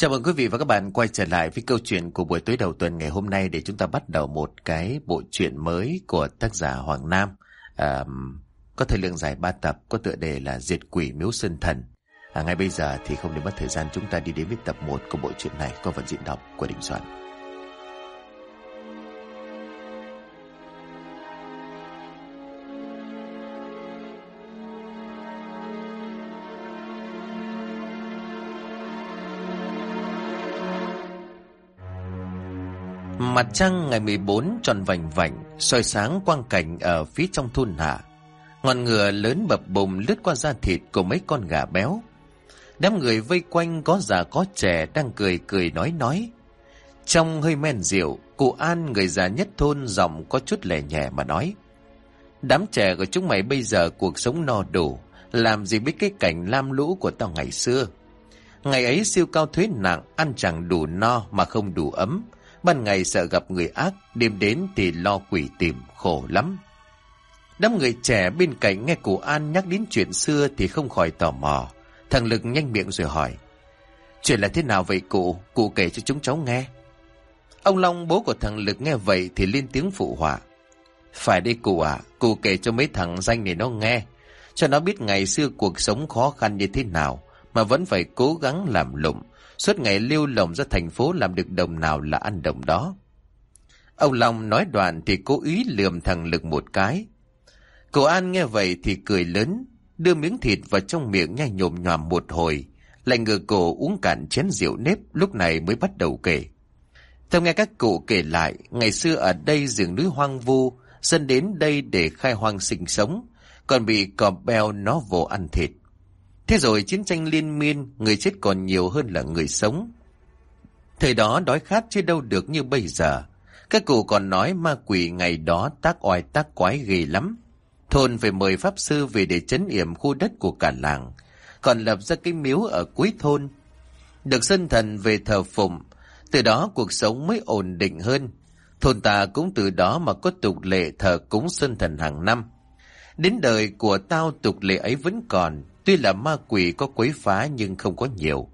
Chào mừng quý vị và các bạn quay trở lại với câu chuyện của buổi tối đầu tuần ngày hôm nay để chúng ta bắt đầu một cái bộ truyện mới của tác giả Hoàng Nam. À, có thời lượng dài 3 tập, có tựa đề là Diệt Quỷ Miếu Sơn Thần. À, ngay bây giờ thì không để mất thời gian chúng ta đi đến với tập 1 của bộ truyện này có phần diễn đọc của Đình Soạn. Mặt trăng ngày 14 tròn vành vành, soi sáng quang cảnh ở phía trong thôn hạ. Ngọn ngựa lớn bập bùng lướt qua da thịt của mấy con gà béo. Đám người vây quanh có già có trẻ đang cười cười nói nói. Trong hơi men rượu, cụ An người già nhất thôn giọng có chút lẻ nhẹ mà nói. Đám trẻ của chúng mày bây giờ cuộc sống no đủ, làm gì biết cái cảnh lam lũ của tao ngày xưa. Ngày ấy siêu cao thuế nặng, ăn chẳng đủ no mà không đủ ấm, Ban ngày sợ gặp người ác, đêm đến thì lo quỷ tìm, khổ lắm. Đám người trẻ bên cạnh nghe cụ An nhắc đến chuyện xưa thì không khỏi tò mò. Thằng Lực nhanh miệng rồi hỏi. Chuyện là thế nào vậy cụ? Cụ kể cho chúng cháu nghe. Ông Long bố của thằng Lực nghe vậy thì lên tiếng phụ họa. Phải đi cụ à, cụ kể cho mấy thằng danh này nó nghe. Cho nó biết ngày xưa cuộc sống khó khăn như thế nào mà vẫn phải cố gắng làm lụng Suốt ngày lưu lồng ra thành phố làm được đồng nào là ăn đồng đó. Ông Long nói đoạn thì cố ý lườm thằng Lực một cái. Cậu An nghe vậy thì cười lớn, đưa miếng thịt vào trong miệng nhai nhồm nhòm một hồi, lại ngửa cổ uống cạn chén rượu nếp lúc này mới bắt đầu kể. Theo nghe các cụ kể lại, ngày xưa ở đây rừng núi hoang vu, dân đến đây để khai hoang sinh sống, còn bị cò beo nó vồ ăn thịt. Thế rồi chiến tranh liên miên, người chết còn nhiều hơn là người sống. Thời đó đói khát chứ đâu được như bây giờ. Các cụ còn nói ma quỷ ngày đó tác oai tác quái ghê lắm. Thôn phải mời pháp sư về để chấn yểm khu đất của cả làng. Còn lập ra cái miếu ở cuối thôn. Được sân thần về thờ phụng. Từ đó cuộc sống mới ổn định hơn. Thôn ta cũng từ đó mà có tục lệ thờ cúng sân thần hàng năm. Đến đời của tao tục lệ ấy vẫn còn, Tuy là ma quỷ có quấy phá nhưng không có nhiều.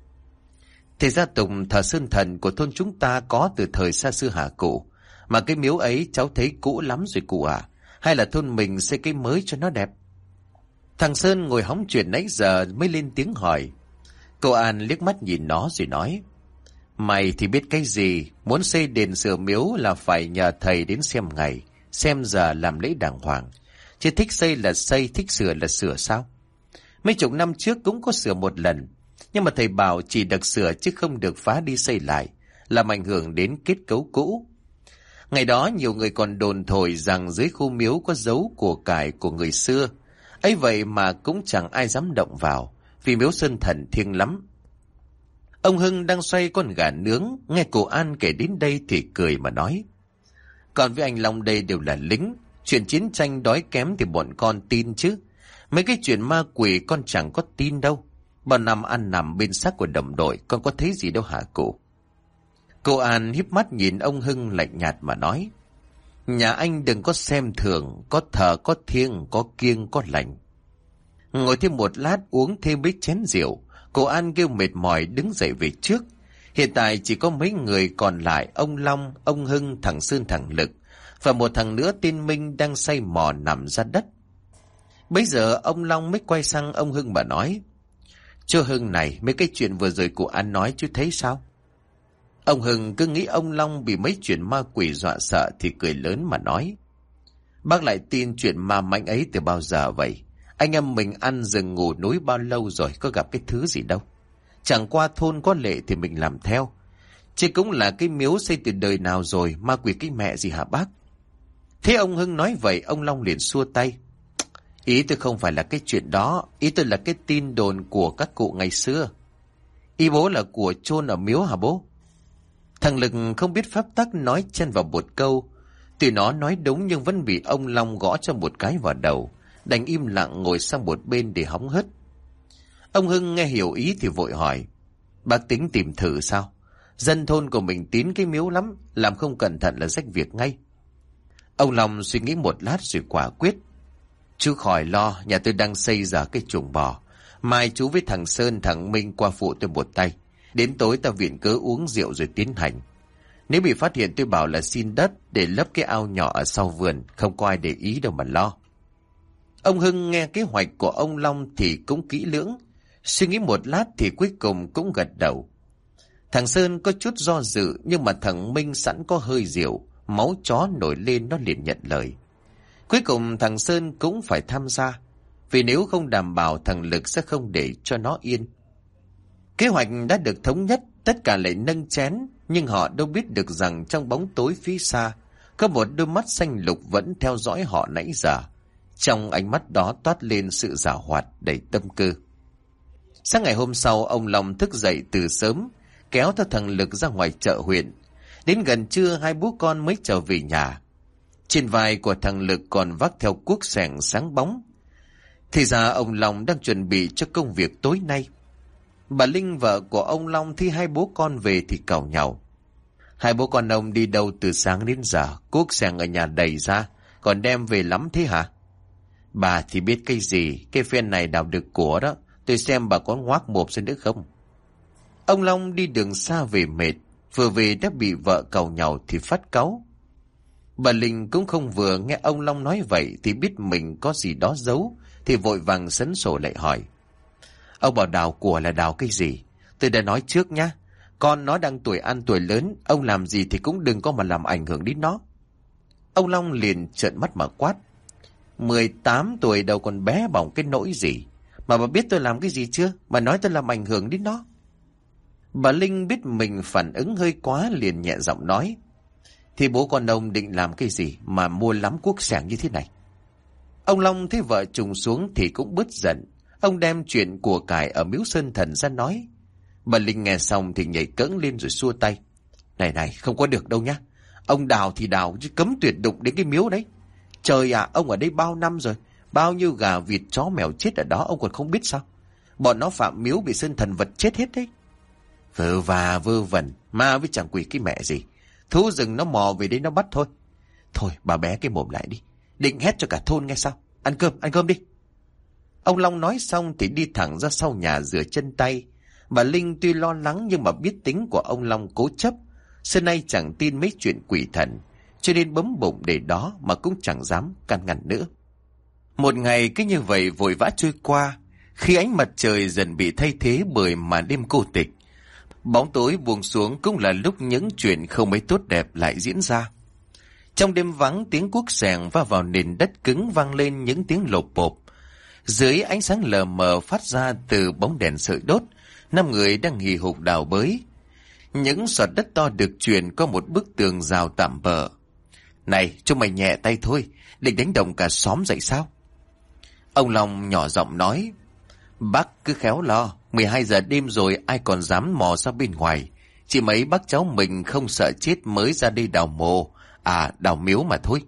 Thì gia tục thờ sơn thần của thôn chúng ta có từ thời xa xưa hạ cụ. Mà cái miếu ấy cháu thấy cũ lắm rồi cụ à. Hay là thôn mình xây cái mới cho nó đẹp. Thằng Sơn ngồi hóng chuyện nãy giờ mới lên tiếng hỏi. Cô An liếc mắt nhìn nó rồi nói. Mày thì biết cái gì, muốn xây đền sửa miếu là phải nhờ thầy đến xem ngày, xem giờ làm lễ đàng hoàng. Chứ thích xây là xây, thích sửa là sửa sao? Mấy chục năm trước cũng có sửa một lần, nhưng mà thầy bảo chỉ được sửa chứ không được phá đi xây lại, làm ảnh hưởng đến kết cấu cũ. Ngày đó nhiều người còn đồn thổi rằng dưới khu miếu có dấu của cải của người xưa. ấy vậy mà cũng chẳng ai dám động vào, vì miếu sơn thần thiêng lắm. Ông Hưng đang xoay con gà nướng, nghe cụ An kể đến đây thì cười mà nói. Còn với anh Long đây đều là lính, chuyện chiến tranh đói kém thì bọn con tin chứ. Mấy cái chuyện ma quỷ con chẳng có tin đâu. Bao năm ăn nằm bên xác của đồng đội con có thấy gì đâu hả cụ? Cô An híp mắt nhìn ông Hưng lạnh nhạt mà nói. Nhà anh đừng có xem thường, có thờ, có thiêng, có kiêng, có lành. Ngồi thêm một lát uống thêm mấy chén rượu, cô An kêu mệt mỏi đứng dậy về trước. Hiện tại chỉ có mấy người còn lại, ông Long, ông Hưng, thằng Sơn, thằng Lực, và một thằng nữa tên Minh đang say mò nằm ra đất. Bây giờ ông Long mới quay sang ông Hưng mà nói. Chú Hưng này, mấy cái chuyện vừa rồi của anh nói chú thấy sao? Ông Hưng cứ nghĩ ông Long bị mấy chuyện ma quỷ dọa sợ thì cười lớn mà nói. Bác lại tin chuyện ma mạnh ấy từ bao giờ vậy? Anh em mình ăn rừng ngủ núi bao lâu rồi có gặp cái thứ gì đâu. Chẳng qua thôn có lệ thì mình làm theo. chỉ cũng là cái miếu xây từ đời nào rồi, ma quỷ cái mẹ gì hả bác? Thế ông Hưng nói vậy, ông Long liền xua tay. Ý tôi không phải là cái chuyện đó, ý tôi là cái tin đồn của các cụ ngày xưa. Ý bố là của chôn ở miếu hả bố? Thằng Lực không biết pháp tắc nói chân vào một câu. Tuy nó nói đúng nhưng vẫn bị ông Long gõ cho một cái vào đầu. Đành im lặng ngồi sang một bên để hóng hớt. Ông Hưng nghe hiểu ý thì vội hỏi. Bác tính tìm thử sao? Dân thôn của mình tín cái miếu lắm, làm không cẩn thận là rách việc ngay. Ông Long suy nghĩ một lát rồi quả quyết. Chú khỏi lo, nhà tôi đang xây ra cái chuồng bò. Mai chú với thằng Sơn, thằng Minh qua phụ tôi một tay. Đến tối ta viện cớ uống rượu rồi tiến hành. Nếu bị phát hiện tôi bảo là xin đất để lấp cái ao nhỏ ở sau vườn, không có ai để ý đâu mà lo. Ông Hưng nghe kế hoạch của ông Long thì cũng kỹ lưỡng. Suy nghĩ một lát thì cuối cùng cũng gật đầu. Thằng Sơn có chút do dự nhưng mà thằng Minh sẵn có hơi rượu, máu chó nổi lên nó liền nhận lời. Cuối cùng thằng Sơn cũng phải tham gia, vì nếu không đảm bảo thằng Lực sẽ không để cho nó yên. Kế hoạch đã được thống nhất, tất cả lại nâng chén, nhưng họ đâu biết được rằng trong bóng tối phía xa, có một đôi mắt xanh lục vẫn theo dõi họ nãy giờ. Trong ánh mắt đó toát lên sự giả hoạt đầy tâm cơ. Sáng ngày hôm sau, ông Long thức dậy từ sớm, kéo theo thằng Lực ra ngoài chợ huyện. Đến gần trưa, hai bố con mới trở về nhà. Trên vai của thằng Lực còn vác theo cuốc sẻng sáng bóng. Thì ra ông Long đang chuẩn bị cho công việc tối nay. Bà Linh vợ của ông Long thi hai bố con về thì cào nhau. Hai bố con ông đi đâu từ sáng đến giờ, cuốc sẻng ở nhà đầy ra, còn đem về lắm thế hả? Bà thì biết cái gì, cái phen này đào được của đó, tôi xem bà có ngoác mộp ra nữa không. Ông Long đi đường xa về mệt, vừa về đã bị vợ cầu nhau thì phát cáu. Bà Linh cũng không vừa nghe ông Long nói vậy thì biết mình có gì đó giấu, thì vội vàng sấn sổ lại hỏi. Ông bảo đào của là đào cái gì? Tôi đã nói trước nhá, con nó đang tuổi ăn tuổi lớn, ông làm gì thì cũng đừng có mà làm ảnh hưởng đến nó. Ông Long liền trợn mắt mà quát. 18 tuổi đâu còn bé bỏng cái nỗi gì. Mà bà biết tôi làm cái gì chưa? Mà nói tôi làm ảnh hưởng đến nó. Bà Linh biết mình phản ứng hơi quá liền nhẹ giọng nói. Thì bố con ông định làm cái gì mà mua lắm cuốc sẻng như thế này? Ông Long thấy vợ trùng xuống thì cũng bứt giận. Ông đem chuyện của cải ở miếu sơn thần ra nói. Bà Linh nghe xong thì nhảy cẫng lên rồi xua tay. Này này, không có được đâu nhá. Ông đào thì đào chứ cấm tuyệt đụng đến cái miếu đấy. Trời ạ, ông ở đây bao năm rồi. Bao nhiêu gà vịt chó mèo chết ở đó ông còn không biết sao? Bọn nó phạm miếu bị sơn thần vật chết hết đấy. Vơ và vơ vẩn, ma với chẳng quỷ cái mẹ gì. Thú rừng nó mò về đây nó bắt thôi. Thôi bà bé cái mồm lại đi. Định hét cho cả thôn nghe sao? Ăn cơm, ăn cơm đi. Ông Long nói xong thì đi thẳng ra sau nhà rửa chân tay. Bà Linh tuy lo lắng nhưng mà biết tính của ông Long cố chấp. Xưa nay chẳng tin mấy chuyện quỷ thần. Cho nên bấm bụng để đó mà cũng chẳng dám can ngăn nữa. Một ngày cứ như vậy vội vã trôi qua. Khi ánh mặt trời dần bị thay thế bởi màn đêm cô tịch. Bóng tối buông xuống cũng là lúc những chuyện không mấy tốt đẹp lại diễn ra. Trong đêm vắng tiếng cuốc sẻng va vào nền đất cứng vang lên những tiếng lột bộp. Dưới ánh sáng lờ mờ phát ra từ bóng đèn sợi đốt, năm người đang hì hục đào bới. Những sọt đất to được truyền có một bức tường rào tạm bờ. Này, chúng mày nhẹ tay thôi, định đánh động cả xóm dậy sao? Ông Long nhỏ giọng nói, Bác cứ khéo lo, 12 giờ đêm rồi ai còn dám mò ra bên ngoài. Chỉ mấy bác cháu mình không sợ chết mới ra đây đào mồ, à đào miếu mà thôi.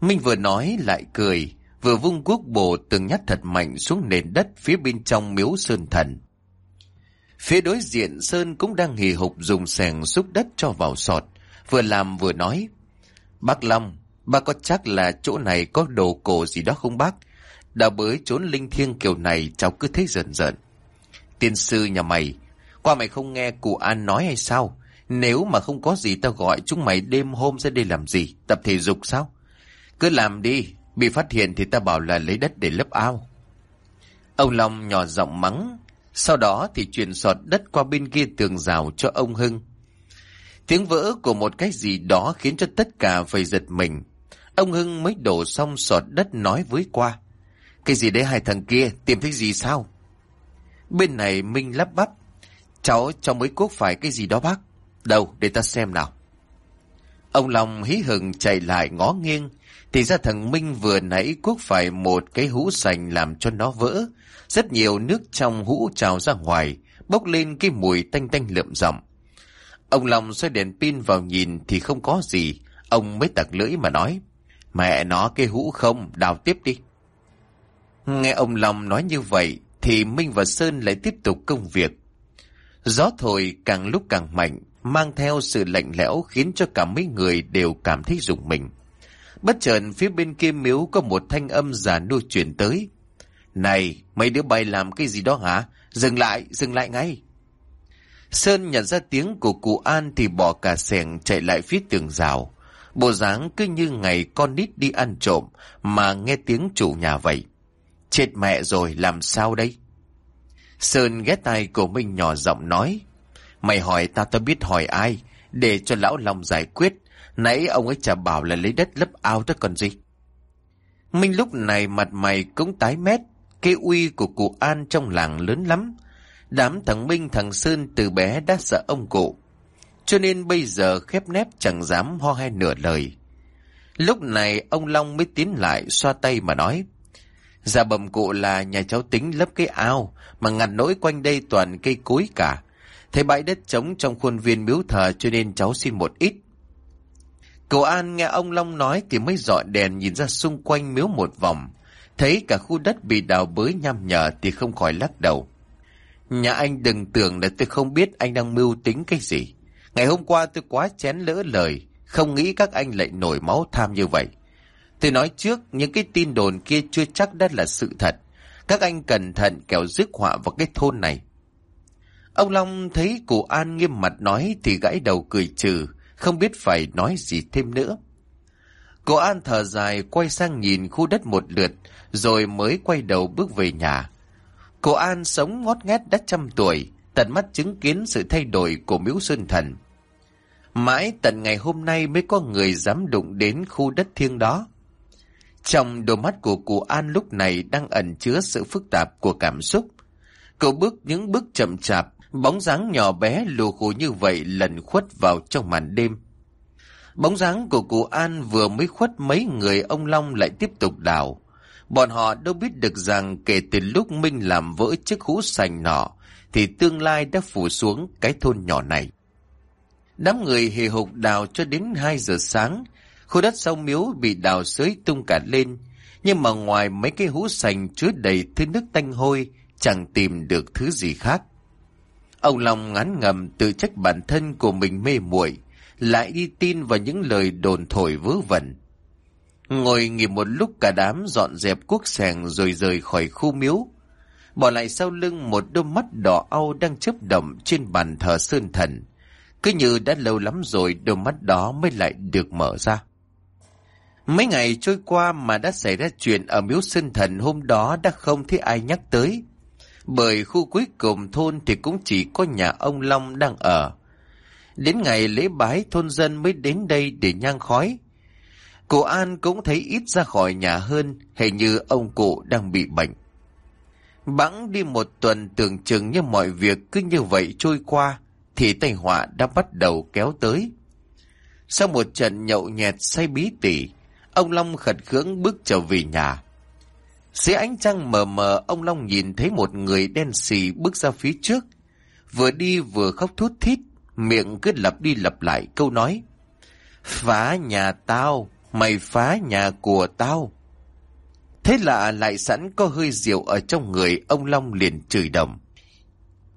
Minh vừa nói lại cười, vừa vung cuốc bổ từng nhát thật mạnh xuống nền đất phía bên trong miếu sơn thần. Phía đối diện Sơn cũng đang hì hục dùng sẻng xúc đất cho vào sọt, vừa làm vừa nói. Bác Long, bác có chắc là chỗ này có đồ cổ gì đó không bác? Đã bới trốn linh thiêng kiểu này cháu cứ thấy giận giận. Tiên sư nhà mày, qua mày không nghe cụ An nói hay sao? Nếu mà không có gì tao gọi chúng mày đêm hôm ra đây làm gì? Tập thể dục sao? Cứ làm đi, bị phát hiện thì ta bảo là lấy đất để lấp ao. Ông Long nhỏ giọng mắng, sau đó thì chuyển sọt đất qua bên kia tường rào cho ông Hưng. Tiếng vỡ của một cái gì đó khiến cho tất cả phải giật mình. Ông Hưng mới đổ xong sọt đất nói với qua. Cái gì đấy hai thằng kia, tìm thấy gì sao? Bên này Minh lắp bắp. Cháu cho mới cuốc phải cái gì đó bác. Đâu, để ta xem nào. Ông Long hí hừng chạy lại ngó nghiêng. Thì ra thằng Minh vừa nãy cuốc phải một cái hũ sành làm cho nó vỡ. Rất nhiều nước trong hũ trào ra ngoài, bốc lên cái mùi tanh tanh lượm rậm. Ông Long xoay đèn pin vào nhìn thì không có gì. Ông mới tặc lưỡi mà nói. Mẹ nó cái hũ không, đào tiếp đi. Nghe ông Long nói như vậy thì Minh và Sơn lại tiếp tục công việc. Gió thổi càng lúc càng mạnh, mang theo sự lạnh lẽo khiến cho cả mấy người đều cảm thấy rùng mình. Bất chợt phía bên kia miếu có một thanh âm giả nua chuyển tới. Này, mấy đứa bay làm cái gì đó hả? Dừng lại, dừng lại ngay. Sơn nhận ra tiếng của cụ An thì bỏ cả sẻng chạy lại phía tường rào. Bộ dáng cứ như ngày con nít đi ăn trộm mà nghe tiếng chủ nhà vậy. Chết mẹ rồi làm sao đây? Sơn ghé tay của Minh nhỏ giọng nói. Mày hỏi ta tao biết hỏi ai, để cho lão Long giải quyết. Nãy ông ấy chả bảo là lấy đất lấp ao đó còn gì. Minh lúc này mặt mày cũng tái mét, cái uy của cụ An trong làng lớn lắm. Đám thằng Minh thằng Sơn từ bé đã sợ ông cụ. Cho nên bây giờ khép nép chẳng dám ho hay nửa lời. Lúc này ông Long mới tiến lại xoa tay mà nói. Dạ bầm cụ là nhà cháu tính lấp cái ao mà ngặt nỗi quanh đây toàn cây cối cả. Thấy bãi đất trống trong khuôn viên miếu thờ cho nên cháu xin một ít. Cậu An nghe ông Long nói thì mới dọi đèn nhìn ra xung quanh miếu một vòng. Thấy cả khu đất bị đào bới nham nhở thì không khỏi lắc đầu. Nhà anh đừng tưởng là tôi không biết anh đang mưu tính cái gì. Ngày hôm qua tôi quá chén lỡ lời, không nghĩ các anh lại nổi máu tham như vậy. Tôi nói trước, những cái tin đồn kia chưa chắc đã là sự thật. Các anh cẩn thận kẻo rước họa vào cái thôn này. Ông Long thấy cụ An nghiêm mặt nói thì gãy đầu cười trừ, không biết phải nói gì thêm nữa. cụ An thở dài quay sang nhìn khu đất một lượt, rồi mới quay đầu bước về nhà. cụ An sống ngót nghét đã trăm tuổi, tận mắt chứng kiến sự thay đổi của miếu sơn thần. Mãi tận ngày hôm nay mới có người dám đụng đến khu đất thiêng đó. Trong đôi mắt của cụ An lúc này đang ẩn chứa sự phức tạp của cảm xúc. Cậu bước những bước chậm chạp, bóng dáng nhỏ bé lù khù như vậy lần khuất vào trong màn đêm. Bóng dáng của cụ An vừa mới khuất mấy người ông Long lại tiếp tục đào. Bọn họ đâu biết được rằng kể từ lúc Minh làm vỡ chiếc hũ sành nọ, thì tương lai đã phủ xuống cái thôn nhỏ này. Đám người hề hục đào cho đến 2 giờ sáng, khu đất sau miếu bị đào xới tung cả lên, nhưng mà ngoài mấy cái hũ sành chứa đầy thứ nước tanh hôi, chẳng tìm được thứ gì khác. Ông Long ngán ngầm tự trách bản thân của mình mê muội, lại đi tin vào những lời đồn thổi vớ vẩn. Ngồi nghỉ một lúc cả đám dọn dẹp cuốc sẻng rồi rời khỏi khu miếu. Bỏ lại sau lưng một đôi mắt đỏ au đang chớp động trên bàn thờ sơn thần. Cứ như đã lâu lắm rồi đôi mắt đó mới lại được mở ra. Mấy ngày trôi qua mà đã xảy ra chuyện ở miếu sơn thần hôm đó đã không thấy ai nhắc tới. Bởi khu cuối cùng thôn thì cũng chỉ có nhà ông Long đang ở. Đến ngày lễ bái thôn dân mới đến đây để nhang khói. Cụ An cũng thấy ít ra khỏi nhà hơn, hình như ông cụ đang bị bệnh. Bẵng đi một tuần tưởng chừng như mọi việc cứ như vậy trôi qua, thì tai họa đã bắt đầu kéo tới. Sau một trận nhậu nhẹt say bí tỉ, ông Long khật khưỡng bước trở về nhà. Dưới ánh trăng mờ mờ, ông Long nhìn thấy một người đen xì bước ra phía trước. Vừa đi vừa khóc thút thít, miệng cứ lặp đi lặp lại câu nói. Phá nhà tao, mày phá nhà của tao. Thế lạ lại sẵn có hơi rượu ở trong người, ông Long liền chửi đồng.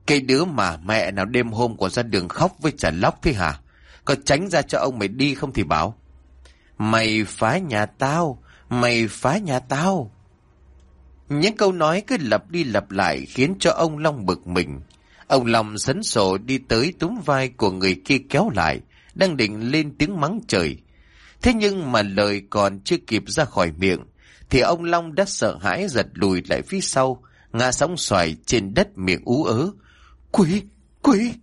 Cái đứa mà mẹ nào đêm hôm còn ra đường khóc với trả lóc thế hả? Có tránh ra cho ông mày đi không thì bảo. Mày phá nhà tao, mày phá nhà tao. Những câu nói cứ lặp đi lặp lại khiến cho ông Long bực mình. Ông Long sấn sổ đi tới túm vai của người kia kéo lại, đang định lên tiếng mắng trời. Thế nhưng mà lời còn chưa kịp ra khỏi miệng, thì ông Long đã sợ hãi giật lùi lại phía sau, ngã sóng xoài trên đất miệng ú ớ. Quỷ! Quỷ!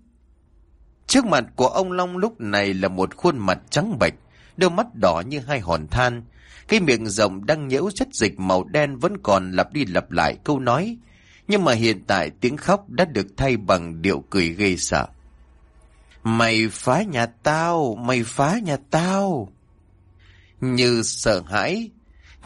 Trước mặt của ông Long lúc này là một khuôn mặt trắng bệch, đôi mắt đỏ như hai hòn than. Cái miệng rộng đang nhễu chất dịch màu đen vẫn còn lặp đi lặp lại câu nói. Nhưng mà hiện tại tiếng khóc đã được thay bằng điệu cười ghê sợ. Mày phá nhà tao, mày phá nhà tao. Như sợ hãi,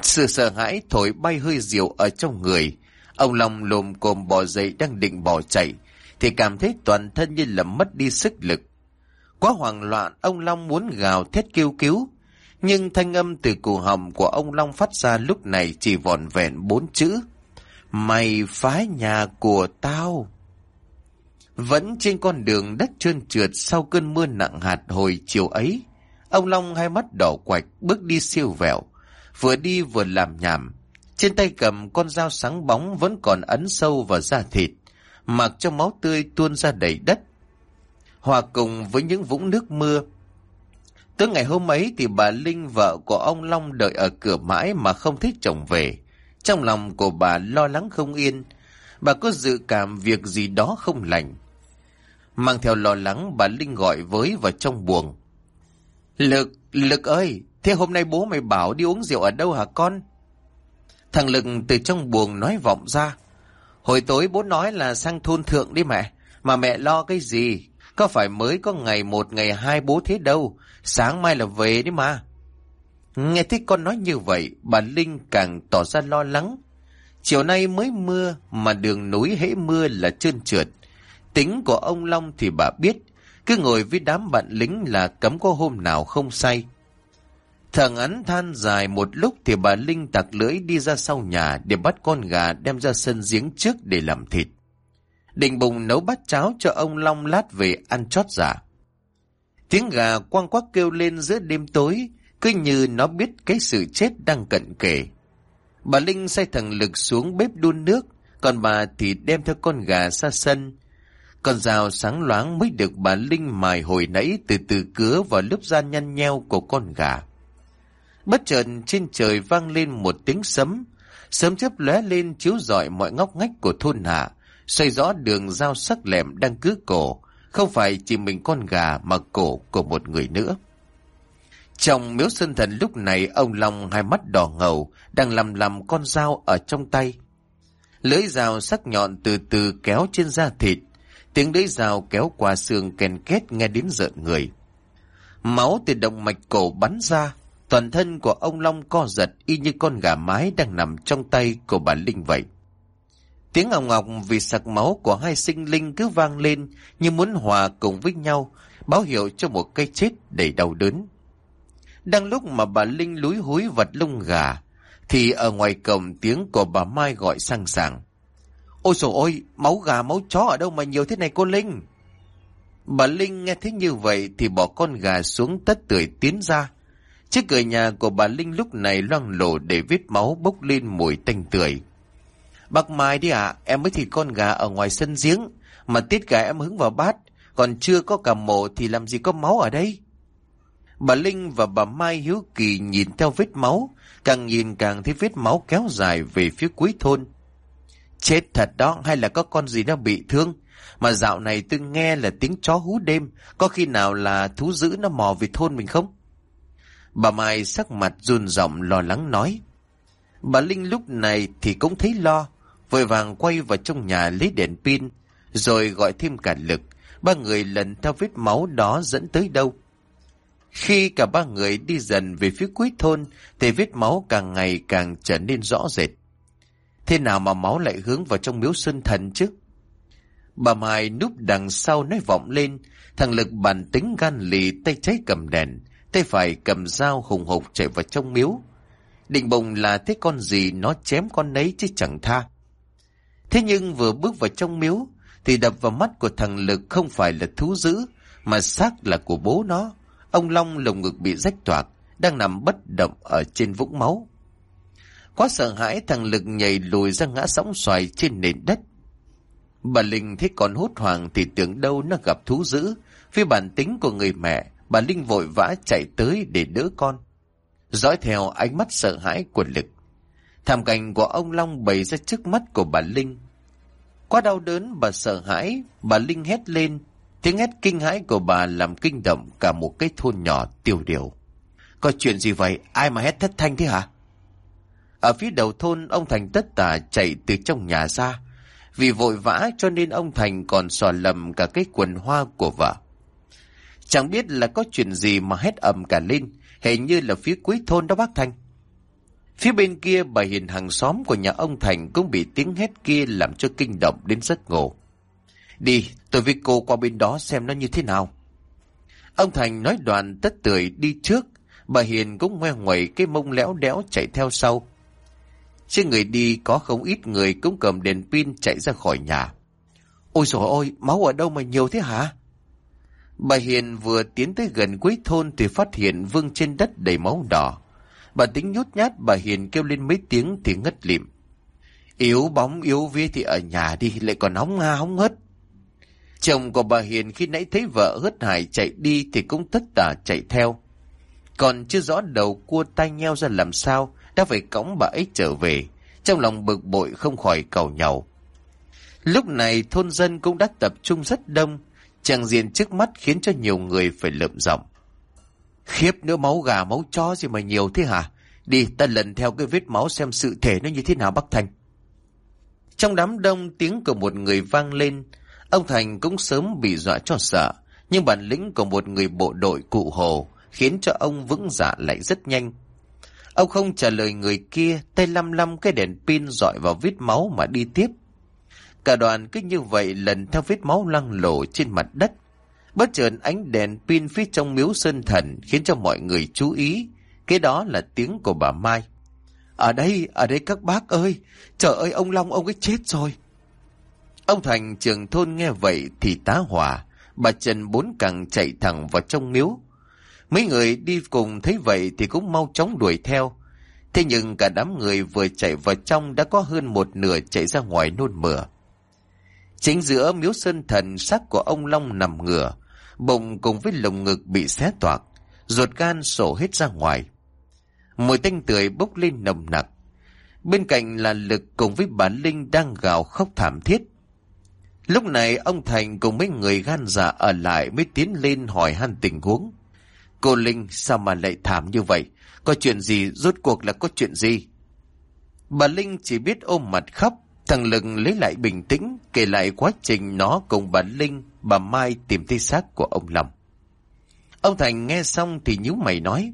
sự sợ hãi thổi bay hơi diều ở trong người. Ông Long lồm cồm bò dậy đang định bỏ chạy, thì cảm thấy toàn thân như là mất đi sức lực. Quá hoảng loạn, ông Long muốn gào thét kêu cứu, nhưng thanh âm từ cụ họng của ông Long phát ra lúc này chỉ vòn vẹn bốn chữ. Mày phá nhà của tao. Vẫn trên con đường đất trơn trượt sau cơn mưa nặng hạt hồi chiều ấy, ông Long hai mắt đỏ quạch bước đi siêu vẹo, vừa đi vừa làm nhảm. Trên tay cầm con dao sáng bóng vẫn còn ấn sâu vào da thịt, mặc cho máu tươi tuôn ra đầy đất hòa cùng với những vũng nước mưa. Tới ngày hôm ấy thì bà Linh vợ của ông Long đợi ở cửa mãi mà không thấy chồng về. Trong lòng của bà lo lắng không yên, bà có dự cảm việc gì đó không lành. Mang theo lo lắng bà Linh gọi với vào trong buồng. Lực, Lực ơi, thế hôm nay bố mày bảo đi uống rượu ở đâu hả con? Thằng Lực từ trong buồng nói vọng ra. Hồi tối bố nói là sang thôn thượng đi mẹ. Mà mẹ lo cái gì? Có phải mới có ngày một ngày hai bố thế đâu. Sáng mai là về đấy mà. Nghe thấy con nói như vậy, bà Linh càng tỏ ra lo lắng. Chiều nay mới mưa, mà đường núi hễ mưa là trơn trượt. Tính của ông Long thì bà biết, cứ ngồi với đám bạn lính là cấm có hôm nào không say. Thằng ắn than dài một lúc thì bà Linh tặc lưỡi đi ra sau nhà để bắt con gà đem ra sân giếng trước để làm thịt. Định bùng nấu bát cháo cho ông Long lát về ăn chót giả. Tiếng gà quang quắc kêu lên giữa đêm tối, cứ như nó biết cái sự chết đang cận kề. Bà Linh sai thằng Lực xuống bếp đun nước, còn bà thì đem theo con gà ra sân. Con rào sáng loáng mới được bà Linh mài hồi nãy từ từ cứa vào lớp da nhăn nheo của con gà. Bất chợt trên trời vang lên một tiếng sấm, sấm chớp lóe lên chiếu rọi mọi ngóc ngách của thôn hạ, xoay rõ đường dao sắc lẹm đang cứ cổ, không phải chỉ mình con gà mà cổ của một người nữa. Trong miếu sơn thần lúc này ông Long hai mắt đỏ ngầu, đang lầm lầm con dao ở trong tay. Lưỡi dao sắc nhọn từ từ kéo trên da thịt, tiếng lưỡi dao kéo qua xương kèn két nghe đến rợn người. Máu từ động mạch cổ bắn ra, toàn thân của ông Long co giật y như con gà mái đang nằm trong tay của bà Linh vậy. Tiếng ngọc ngọc vì sặc máu của hai sinh linh cứ vang lên như muốn hòa cùng với nhau, báo hiệu cho một cây chết đầy đau đớn. Đang lúc mà bà Linh lúi húi vật lông gà, thì ở ngoài cổng tiếng của bà Mai gọi sang sàng. Ôi dồi ôi, máu gà máu chó ở đâu mà nhiều thế này cô Linh? Bà Linh nghe thấy như vậy thì bỏ con gà xuống tất tưởi tiến ra. Chiếc cửa nhà của bà Linh lúc này loang lổ để vết máu bốc lên mùi tanh tưởi. Bác Mai đi ạ, em mới thịt con gà ở ngoài sân giếng, mà tiết gà em hứng vào bát, còn chưa có cả mộ thì làm gì có máu ở đây? Bà Linh và bà Mai hiếu kỳ nhìn theo vết máu, càng nhìn càng thấy vết máu kéo dài về phía cuối thôn. Chết thật đó, hay là có con gì nó bị thương? Mà dạo này tôi nghe là tiếng chó hú đêm, có khi nào là thú dữ nó mò về thôn mình không? Bà Mai sắc mặt run rộng lo lắng nói. Bà Linh lúc này thì cũng thấy lo, vội vàng quay vào trong nhà lấy đèn pin, rồi gọi thêm cả lực. Ba người lần theo vết máu đó dẫn tới đâu. Khi cả ba người đi dần về phía cuối thôn, thì vết máu càng ngày càng trở nên rõ rệt. Thế nào mà máu lại hướng vào trong miếu sơn thần chứ? Bà Mai núp đằng sau nói vọng lên, thằng Lực bản tính gan lì tay trái cầm đèn, tay phải cầm dao hùng hục chạy vào trong miếu. Định bụng là thế con gì nó chém con nấy chứ chẳng tha. Thế nhưng vừa bước vào trong miếu, thì đập vào mắt của thằng Lực không phải là thú dữ, mà xác là của bố nó. Ông Long lồng ngực bị rách toạc, đang nằm bất động ở trên vũng máu. Quá sợ hãi thằng Lực nhảy lùi ra ngã sóng xoài trên nền đất. Bà Linh thấy con hốt hoảng thì tưởng đâu nó gặp thú dữ. Vì bản tính của người mẹ, bà Linh vội vã chạy tới để đỡ con. Dõi theo ánh mắt sợ hãi của Lực. Thảm cảnh của ông Long bày ra trước mắt của bà Linh. Quá đau đớn bà sợ hãi, bà Linh hét lên. Tiếng hét kinh hãi của bà làm kinh động cả một cái thôn nhỏ tiêu điều. Có chuyện gì vậy? Ai mà hét thất thanh thế hả? Ở phía đầu thôn, ông Thành tất tả chạy từ trong nhà ra. Vì vội vã cho nên ông Thành còn sò lầm cả cái quần hoa của vợ. Chẳng biết là có chuyện gì mà hét ầm cả lên, hình như là phía cuối thôn đó bác Thành. Phía bên kia bà Hiền hàng xóm của nhà ông Thành cũng bị tiếng hét kia làm cho kinh động đến giấc ngủ. Đi, tôi với cô qua bên đó xem nó như thế nào. Ông Thành nói đoàn tất tưởi đi trước, bà Hiền cũng ngoe ngoẩy cái mông léo đéo chạy theo sau. Trên người đi có không ít người cũng cầm đèn pin chạy ra khỏi nhà. Ôi dồi ôi, máu ở đâu mà nhiều thế hả? Bà Hiền vừa tiến tới gần cuối thôn thì phát hiện vương trên đất đầy máu đỏ. Bà tính nhút nhát bà Hiền kêu lên mấy tiếng thì ngất lịm. Yếu bóng yếu vía thì ở nhà đi lại còn hóng nga hóng hất. Chồng của bà Hiền khi nãy thấy vợ hớt hải chạy đi thì cũng tất tả chạy theo. Còn chưa rõ đầu cua tay nheo ra làm sao, đã phải cõng bà ấy trở về. Trong lòng bực bội không khỏi cầu nhau. Lúc này thôn dân cũng đã tập trung rất đông, Chàng diện trước mắt khiến cho nhiều người phải lợm giọng. Khiếp nữa máu gà máu chó gì mà nhiều thế hả? Đi ta lần theo cái vết máu xem sự thể nó như thế nào bác Thành. Trong đám đông tiếng của một người vang lên. Ông Thành cũng sớm bị dọa cho sợ. Nhưng bản lĩnh của một người bộ đội cụ hồ khiến cho ông vững dạ lại rất nhanh. Ông không trả lời người kia, tay lăm lăm cái đèn pin dọi vào vết máu mà đi tiếp. Cả đoàn cứ như vậy lần theo vết máu lăng lộ trên mặt đất. Bất chợt ánh đèn pin phía trong miếu sơn thần khiến cho mọi người chú ý. Cái đó là tiếng của bà Mai. Ở đây, ở đây các bác ơi, trời ơi ông Long ông ấy chết rồi. Ông Thành trường thôn nghe vậy thì tá hỏa, bà Trần bốn càng chạy thẳng vào trong miếu. Mấy người đi cùng thấy vậy thì cũng mau chóng đuổi theo. Thế nhưng cả đám người vừa chạy vào trong đã có hơn một nửa chạy ra ngoài nôn mửa. Chính giữa miếu sơn thần xác của ông Long nằm ngửa, bụng cùng với lồng ngực bị xé toạc, ruột gan sổ hết ra ngoài. Mùi tanh tưởi bốc lên nồng nặc. Bên cạnh là lực cùng với bà Linh đang gào khóc thảm thiết. Lúc này ông Thành cùng mấy người gan dạ ở lại mới tiến lên hỏi han tình huống. Cô Linh sao mà lại thảm như vậy? Có chuyện gì? Rốt cuộc là có chuyện gì? Bà Linh chỉ biết ôm mặt khóc. Thằng Lực lấy lại bình tĩnh, kể lại quá trình nó cùng bà Linh, bà Mai tìm thấy xác của ông Long. Ông Thành nghe xong thì nhíu mày nói,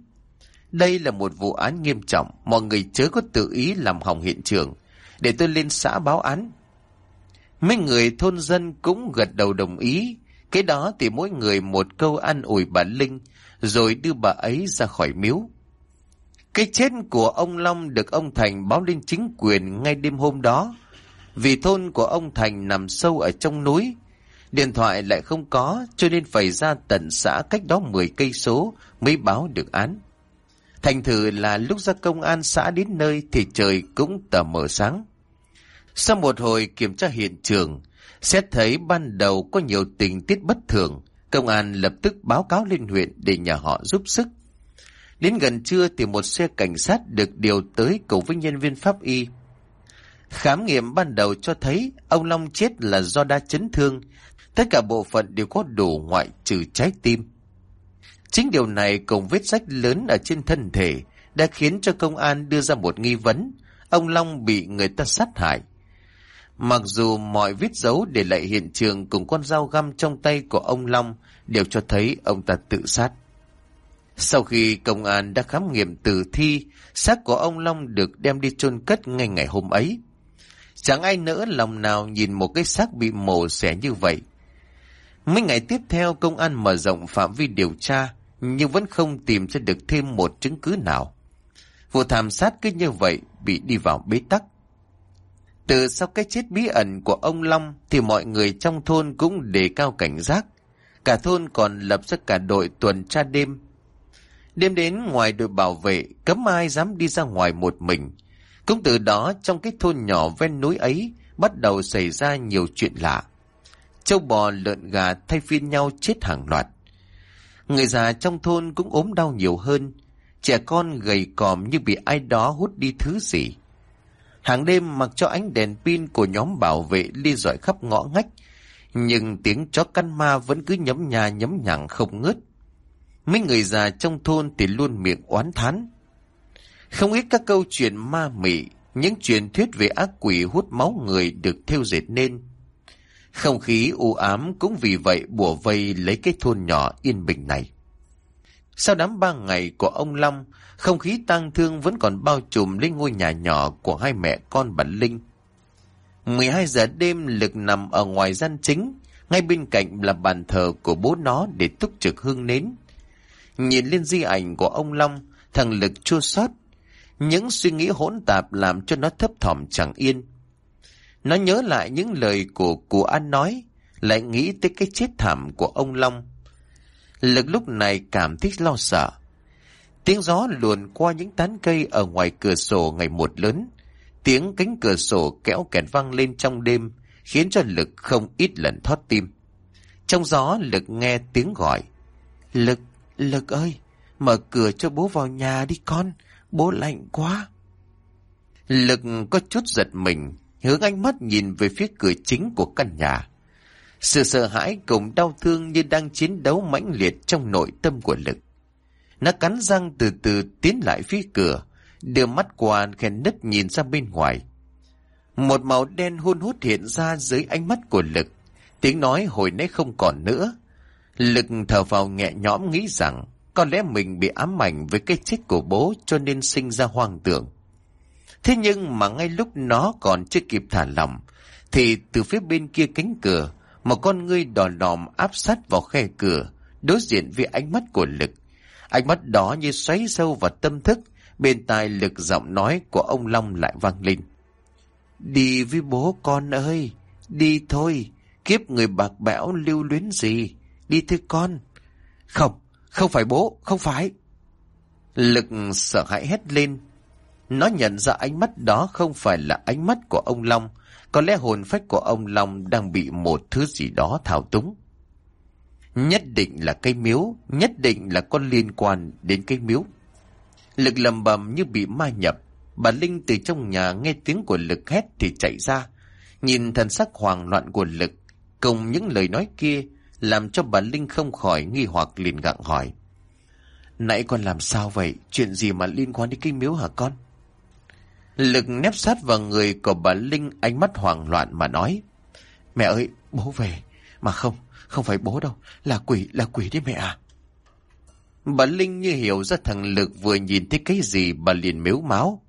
đây là một vụ án nghiêm trọng, mọi người chớ có tự ý làm hỏng hiện trường, để tôi lên xã báo án. Mấy người thôn dân cũng gật đầu đồng ý, cái đó thì mỗi người một câu an ủi bà Linh, rồi đưa bà ấy ra khỏi miếu. Cái chết của ông Long được ông Thành báo lên chính quyền ngay đêm hôm đó, vì thôn của ông Thành nằm sâu ở trong núi, điện thoại lại không có, cho nên phải ra tận xã cách đó 10 cây số mới báo được án. Thành thử là lúc ra công an xã đến nơi thì trời cũng tờ mờ sáng. Sau một hồi kiểm tra hiện trường, xét thấy ban đầu có nhiều tình tiết bất thường, công an lập tức báo cáo lên huyện để nhờ họ giúp sức. Đến gần trưa thì một xe cảnh sát được điều tới cùng với nhân viên pháp y Khám nghiệm ban đầu cho thấy ông Long chết là do đa chấn thương, tất cả bộ phận đều có đủ ngoại trừ trái tim. Chính điều này cùng vết rách lớn ở trên thân thể đã khiến cho công an đưa ra một nghi vấn, ông Long bị người ta sát hại. Mặc dù mọi vết dấu để lại hiện trường cùng con dao găm trong tay của ông Long đều cho thấy ông ta tự sát. Sau khi công an đã khám nghiệm tử thi, xác của ông Long được đem đi chôn cất ngay ngày hôm ấy. Chẳng ai nỡ lòng nào nhìn một cái xác bị mổ xẻ như vậy. Mấy ngày tiếp theo công an mở rộng phạm vi điều tra, nhưng vẫn không tìm ra được thêm một chứng cứ nào. Vụ thảm sát cứ như vậy bị đi vào bế tắc. Từ sau cái chết bí ẩn của ông Long thì mọi người trong thôn cũng đề cao cảnh giác. Cả thôn còn lập ra cả đội tuần tra đêm. Đêm đến ngoài đội bảo vệ, cấm ai dám đi ra ngoài một mình. Cũng từ đó trong cái thôn nhỏ ven núi ấy bắt đầu xảy ra nhiều chuyện lạ. Châu bò lợn gà thay phiên nhau chết hàng loạt. Người già trong thôn cũng ốm đau nhiều hơn. Trẻ con gầy còm như bị ai đó hút đi thứ gì. Hàng đêm mặc cho ánh đèn pin của nhóm bảo vệ ly dọi khắp ngõ ngách. Nhưng tiếng chó căn ma vẫn cứ nhấm nhà nhấm nhẳng không ngớt. Mấy người già trong thôn thì luôn miệng oán thán. Không ít các câu chuyện ma mị, những truyền thuyết về ác quỷ hút máu người được theo dệt nên. Không khí u ám cũng vì vậy bùa vây lấy cái thôn nhỏ yên bình này. Sau đám ba ngày của ông Long, không khí tang thương vẫn còn bao trùm lên ngôi nhà nhỏ của hai mẹ con bản Linh. 12 giờ đêm Lực nằm ở ngoài gian chính, ngay bên cạnh là bàn thờ của bố nó để túc trực hương nến. Nhìn lên di ảnh của ông Long, thằng Lực chua xót những suy nghĩ hỗn tạp làm cho nó thấp thỏm chẳng yên. Nó nhớ lại những lời của cụ An nói, lại nghĩ tới cái chết thảm của ông Long. Lực lúc này cảm thấy lo sợ. Tiếng gió luồn qua những tán cây ở ngoài cửa sổ ngày một lớn. Tiếng cánh cửa sổ kéo kẹt vang lên trong đêm, khiến cho Lực không ít lần thoát tim. Trong gió Lực nghe tiếng gọi. Lực, Lực ơi, mở cửa cho bố vào nhà đi con, bố lạnh quá. Lực có chút giật mình, hướng ánh mắt nhìn về phía cửa chính của căn nhà. Sự sợ hãi cùng đau thương như đang chiến đấu mãnh liệt trong nội tâm của Lực. Nó cắn răng từ từ tiến lại phía cửa, đưa mắt qua khen nứt nhìn ra bên ngoài. Một màu đen hôn hút hiện ra dưới ánh mắt của Lực. Tiếng nói hồi nãy không còn nữa. Lực thở vào nhẹ nhõm nghĩ rằng có lẽ mình bị ám ảnh với cái chết của bố cho nên sinh ra hoang tưởng. Thế nhưng mà ngay lúc nó còn chưa kịp thả lỏng, thì từ phía bên kia cánh cửa, một con ngươi đỏ đòm áp sát vào khe cửa, đối diện với ánh mắt của Lực. Ánh mắt đó như xoáy sâu vào tâm thức, bên tai Lực giọng nói của ông Long lại vang lên. Đi với bố con ơi, đi thôi, kiếp người bạc bẽo lưu luyến gì, đi thôi con. Không, không phải bố, không phải. Lực sợ hãi hét lên. Nó nhận ra ánh mắt đó không phải là ánh mắt của ông Long, có lẽ hồn phách của ông Long đang bị một thứ gì đó thao túng. Nhất định là cây miếu, nhất định là có liên quan đến cây miếu. Lực lầm bầm như bị ma nhập, bà Linh từ trong nhà nghe tiếng của Lực hét thì chạy ra, nhìn thần sắc hoang loạn của Lực, cùng những lời nói kia, làm cho bà Linh không khỏi nghi hoặc liền gặng hỏi. Nãy con làm sao vậy? Chuyện gì mà liên quan đến cây miếu hả con? Lực nép sát vào người của bà Linh ánh mắt hoảng loạn mà nói. Mẹ ơi, bố về. Mà không, không phải bố đâu. Là quỷ, là quỷ đấy mẹ à. Bà Linh như hiểu ra thằng Lực vừa nhìn thấy cái gì bà liền miếu máu.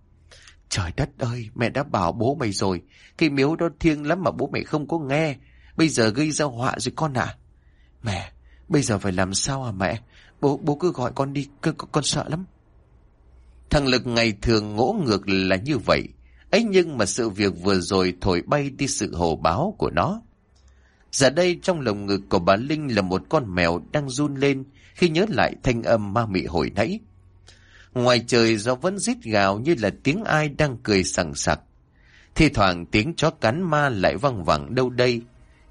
Trời đất ơi, mẹ đã bảo bố mày rồi. Cái miếu đó thiêng lắm mà bố mày không có nghe. Bây giờ gây ra họa rồi con ạ. Mẹ, bây giờ phải làm sao à mẹ? Bố bố cứ gọi con đi, con, con sợ lắm. Thằng Lực ngày thường ngỗ ngược là như vậy. ấy nhưng mà sự việc vừa rồi thổi bay đi sự hồ báo của nó. Giờ đây trong lồng ngực của bà Linh là một con mèo đang run lên khi nhớ lại thanh âm ma mị hồi nãy. Ngoài trời gió vẫn rít gào như là tiếng ai đang cười sằng sặc. Thì thoảng tiếng chó cắn ma lại văng vẳng đâu đây.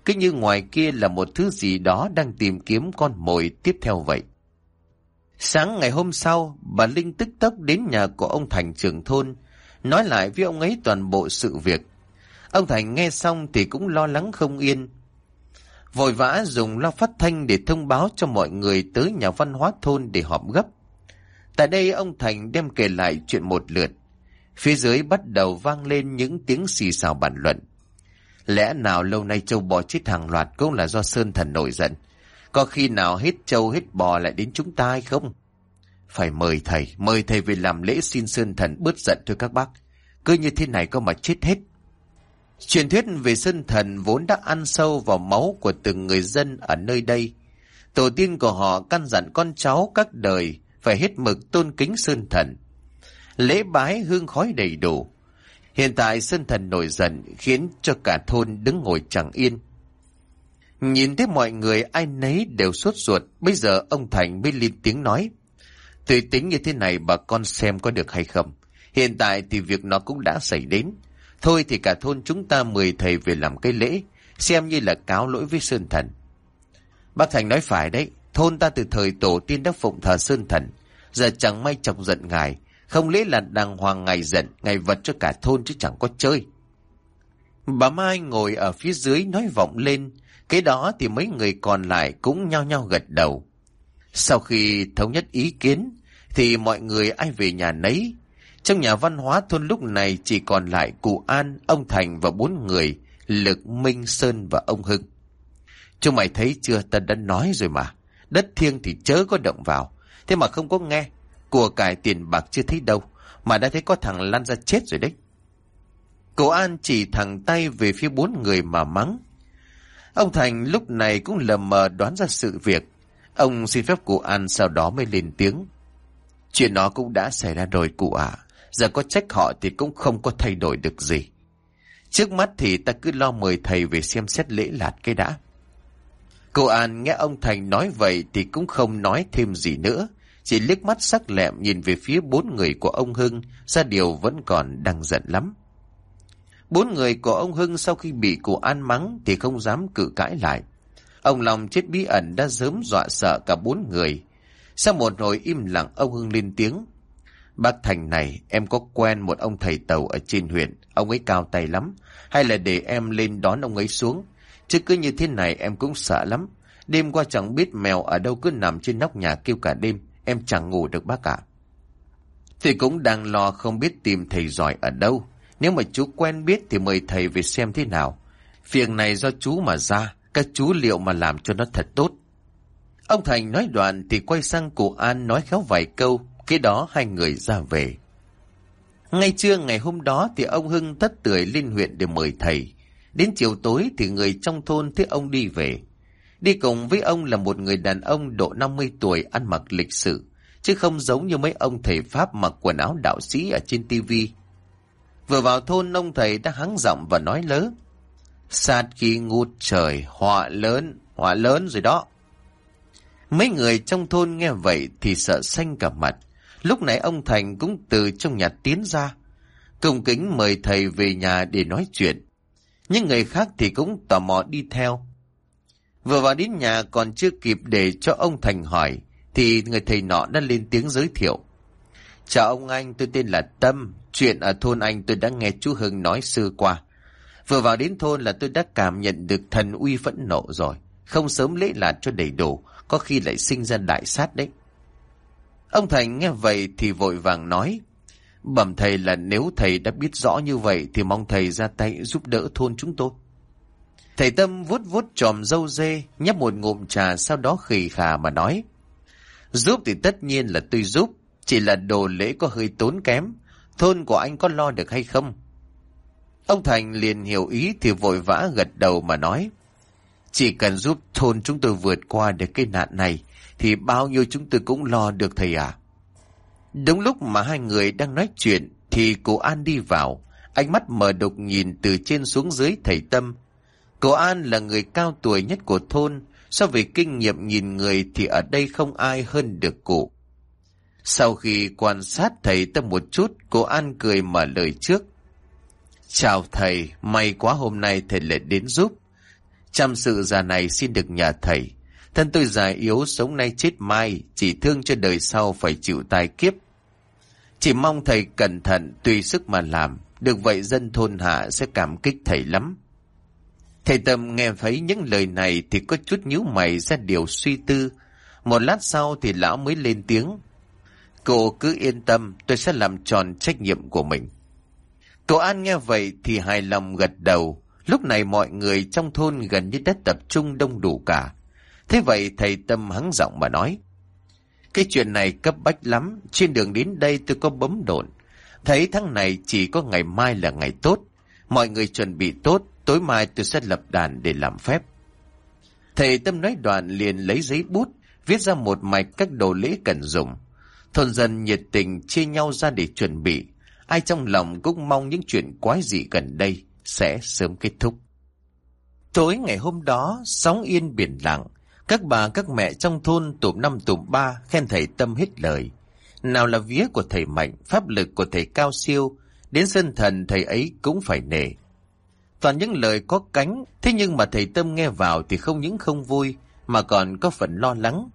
Cứ như ngoài kia là một thứ gì đó đang tìm kiếm con mồi tiếp theo vậy. Sáng ngày hôm sau, bà Linh tức tốc đến nhà của ông Thành trưởng thôn, nói lại với ông ấy toàn bộ sự việc. Ông Thành nghe xong thì cũng lo lắng không yên. Vội vã dùng loa phát thanh để thông báo cho mọi người tới nhà văn hóa thôn để họp gấp. Tại đây ông Thành đem kể lại chuyện một lượt. Phía dưới bắt đầu vang lên những tiếng xì xào bàn luận. Lẽ nào lâu nay châu bò chết hàng loạt cũng là do Sơn Thần nổi giận. Có khi nào hết trâu hết bò lại đến chúng ta hay không? Phải mời thầy, mời thầy về làm lễ xin Sơn Thần bớt giận thôi các bác. Cứ như thế này có mà chết hết. Truyền thuyết về Sơn Thần vốn đã ăn sâu vào máu của từng người dân ở nơi đây. Tổ tiên của họ căn dặn con cháu các đời phải hết mực tôn kính Sơn Thần. Lễ bái hương khói đầy đủ. Hiện tại Sơn Thần nổi giận khiến cho cả thôn đứng ngồi chẳng yên. Nhìn thấy mọi người ai nấy đều sốt ruột, bây giờ ông Thành mới lên tiếng nói. Tùy tính như thế này bà con xem có được hay không. Hiện tại thì việc nó cũng đã xảy đến. Thôi thì cả thôn chúng ta mời thầy về làm cái lễ, xem như là cáo lỗi với Sơn Thần. Bác Thành nói phải đấy, thôn ta từ thời tổ tiên đã phụng thờ Sơn Thần. Giờ chẳng may chọc giận ngài, không lẽ là đàng hoàng ngài giận, ngài vật cho cả thôn chứ chẳng có chơi. Bà Mai ngồi ở phía dưới nói vọng lên, cái đó thì mấy người còn lại cũng nhao nhao gật đầu. Sau khi thống nhất ý kiến, thì mọi người ai về nhà nấy. Trong nhà văn hóa thôn lúc này chỉ còn lại cụ An, ông Thành và bốn người, Lực, Minh, Sơn và ông Hưng. Chúng mày thấy chưa, ta đã nói rồi mà. Đất thiêng thì chớ có động vào. Thế mà không có nghe. Của cải tiền bạc chưa thấy đâu. Mà đã thấy có thằng lăn ra chết rồi đấy. Cụ An chỉ thẳng tay về phía bốn người mà mắng. Ông Thành lúc này cũng lờ mờ đoán ra sự việc. Ông xin phép cụ An sau đó mới lên tiếng. Chuyện nó cũng đã xảy ra rồi cụ ạ. Giờ có trách họ thì cũng không có thay đổi được gì. Trước mắt thì ta cứ lo mời thầy về xem xét lễ lạt cái đã. Cô An nghe ông Thành nói vậy thì cũng không nói thêm gì nữa. Chỉ liếc mắt sắc lẹm nhìn về phía bốn người của ông Hưng, ra điều vẫn còn đang giận lắm. Bốn người của ông Hưng sau khi bị cụ An mắng thì không dám cự cãi lại. Ông Long chết bí ẩn đã sớm dọa sợ cả bốn người. Sau một hồi im lặng ông Hưng lên tiếng. Bác Thành này, em có quen một ông thầy tàu ở trên huyện, ông ấy cao tay lắm. Hay là để em lên đón ông ấy xuống? Chứ cứ như thế này em cũng sợ lắm. Đêm qua chẳng biết mèo ở đâu cứ nằm trên nóc nhà kêu cả đêm, em chẳng ngủ được bác ạ. Thì cũng đang lo không biết tìm thầy giỏi ở đâu. Nếu mà chú quen biết thì mời thầy về xem thế nào. Việc này do chú mà ra, các chú liệu mà làm cho nó thật tốt. Ông Thành nói đoạn thì quay sang cụ An nói khéo vài câu, khi đó hai người ra về. Ngay trưa ngày hôm đó thì ông Hưng tất tưởi lên huyện để mời thầy. Đến chiều tối thì người trong thôn thấy ông đi về. Đi cùng với ông là một người đàn ông độ 50 tuổi ăn mặc lịch sự, chứ không giống như mấy ông thầy Pháp mặc quần áo đạo sĩ ở trên tivi. Vừa vào thôn ông thầy đã hắng giọng và nói lớn. Sát khí ngút trời, họa lớn, họa lớn rồi đó. Mấy người trong thôn nghe vậy thì sợ xanh cả mặt. Lúc nãy ông Thành cũng từ trong nhà tiến ra. Cung kính mời thầy về nhà để nói chuyện. Những người khác thì cũng tò mò đi theo. Vừa vào đến nhà còn chưa kịp để cho ông Thành hỏi, thì người thầy nọ đã lên tiếng giới thiệu. Chào ông anh, tôi tên là Tâm. Chuyện ở thôn anh tôi đã nghe chú Hưng nói xưa qua. Vừa vào đến thôn là tôi đã cảm nhận được thần uy phẫn nộ rồi. Không sớm lễ lạt cho đầy đủ, có khi lại sinh ra đại sát đấy. Ông Thành nghe vậy thì vội vàng nói. Bẩm thầy là nếu thầy đã biết rõ như vậy thì mong thầy ra tay giúp đỡ thôn chúng tôi. Thầy Tâm vuốt vuốt tròm dâu dê, nhấp một ngụm trà sau đó khì khà mà nói. Giúp thì tất nhiên là tôi giúp, chỉ là đồ lễ có hơi tốn kém. Thôn của anh có lo được hay không? Ông Thành liền hiểu ý thì vội vã gật đầu mà nói. Chỉ cần giúp thôn chúng tôi vượt qua được cái nạn này, thì bao nhiêu chúng tôi cũng lo được thầy à. Đúng lúc mà hai người đang nói chuyện, thì cô An đi vào, ánh mắt mờ đục nhìn từ trên xuống dưới thầy Tâm. Cô An là người cao tuổi nhất của thôn, so về kinh nghiệm nhìn người thì ở đây không ai hơn được cụ. Sau khi quan sát thầy ta một chút, cô An cười mở lời trước. Chào thầy, may quá hôm nay thầy lại đến giúp. Chăm sự già này xin được nhà thầy. Thân tôi già yếu sống nay chết mai, chỉ thương cho đời sau phải chịu tai kiếp. Chỉ mong thầy cẩn thận, tùy sức mà làm, được vậy dân thôn hạ sẽ cảm kích thầy lắm. Thầy Tâm nghe thấy những lời này thì có chút nhíu mày ra điều suy tư. Một lát sau thì lão mới lên tiếng. Cô cứ yên tâm, tôi sẽ làm tròn trách nhiệm của mình. Cậu An nghe vậy thì hài lòng gật đầu. Lúc này mọi người trong thôn gần như đã tập trung đông đủ cả. Thế vậy thầy Tâm hắng giọng mà nói. Cái chuyện này cấp bách lắm. Trên đường đến đây tôi có bấm độn. Thấy tháng này chỉ có ngày mai là ngày tốt. Mọi người chuẩn bị tốt. Tối mai tôi sẽ lập đàn để làm phép. Thầy Tâm nói đoạn liền lấy giấy bút. Viết ra một mạch các đồ lễ cần dùng. Thôn dân nhiệt tình chia nhau ra để chuẩn bị ai trong lòng cũng mong những chuyện quái dị gần đây sẽ sớm kết thúc. Tối ngày hôm đó, sóng yên biển lặng, các bà các mẹ trong thôn tụm năm tụm ba khen thầy tâm hết lời. Nào là vía của thầy mạnh, pháp lực của thầy cao siêu, đến sân thần thầy ấy cũng phải nể. Toàn những lời có cánh, thế nhưng mà thầy tâm nghe vào thì không những không vui, mà còn có phần lo lắng.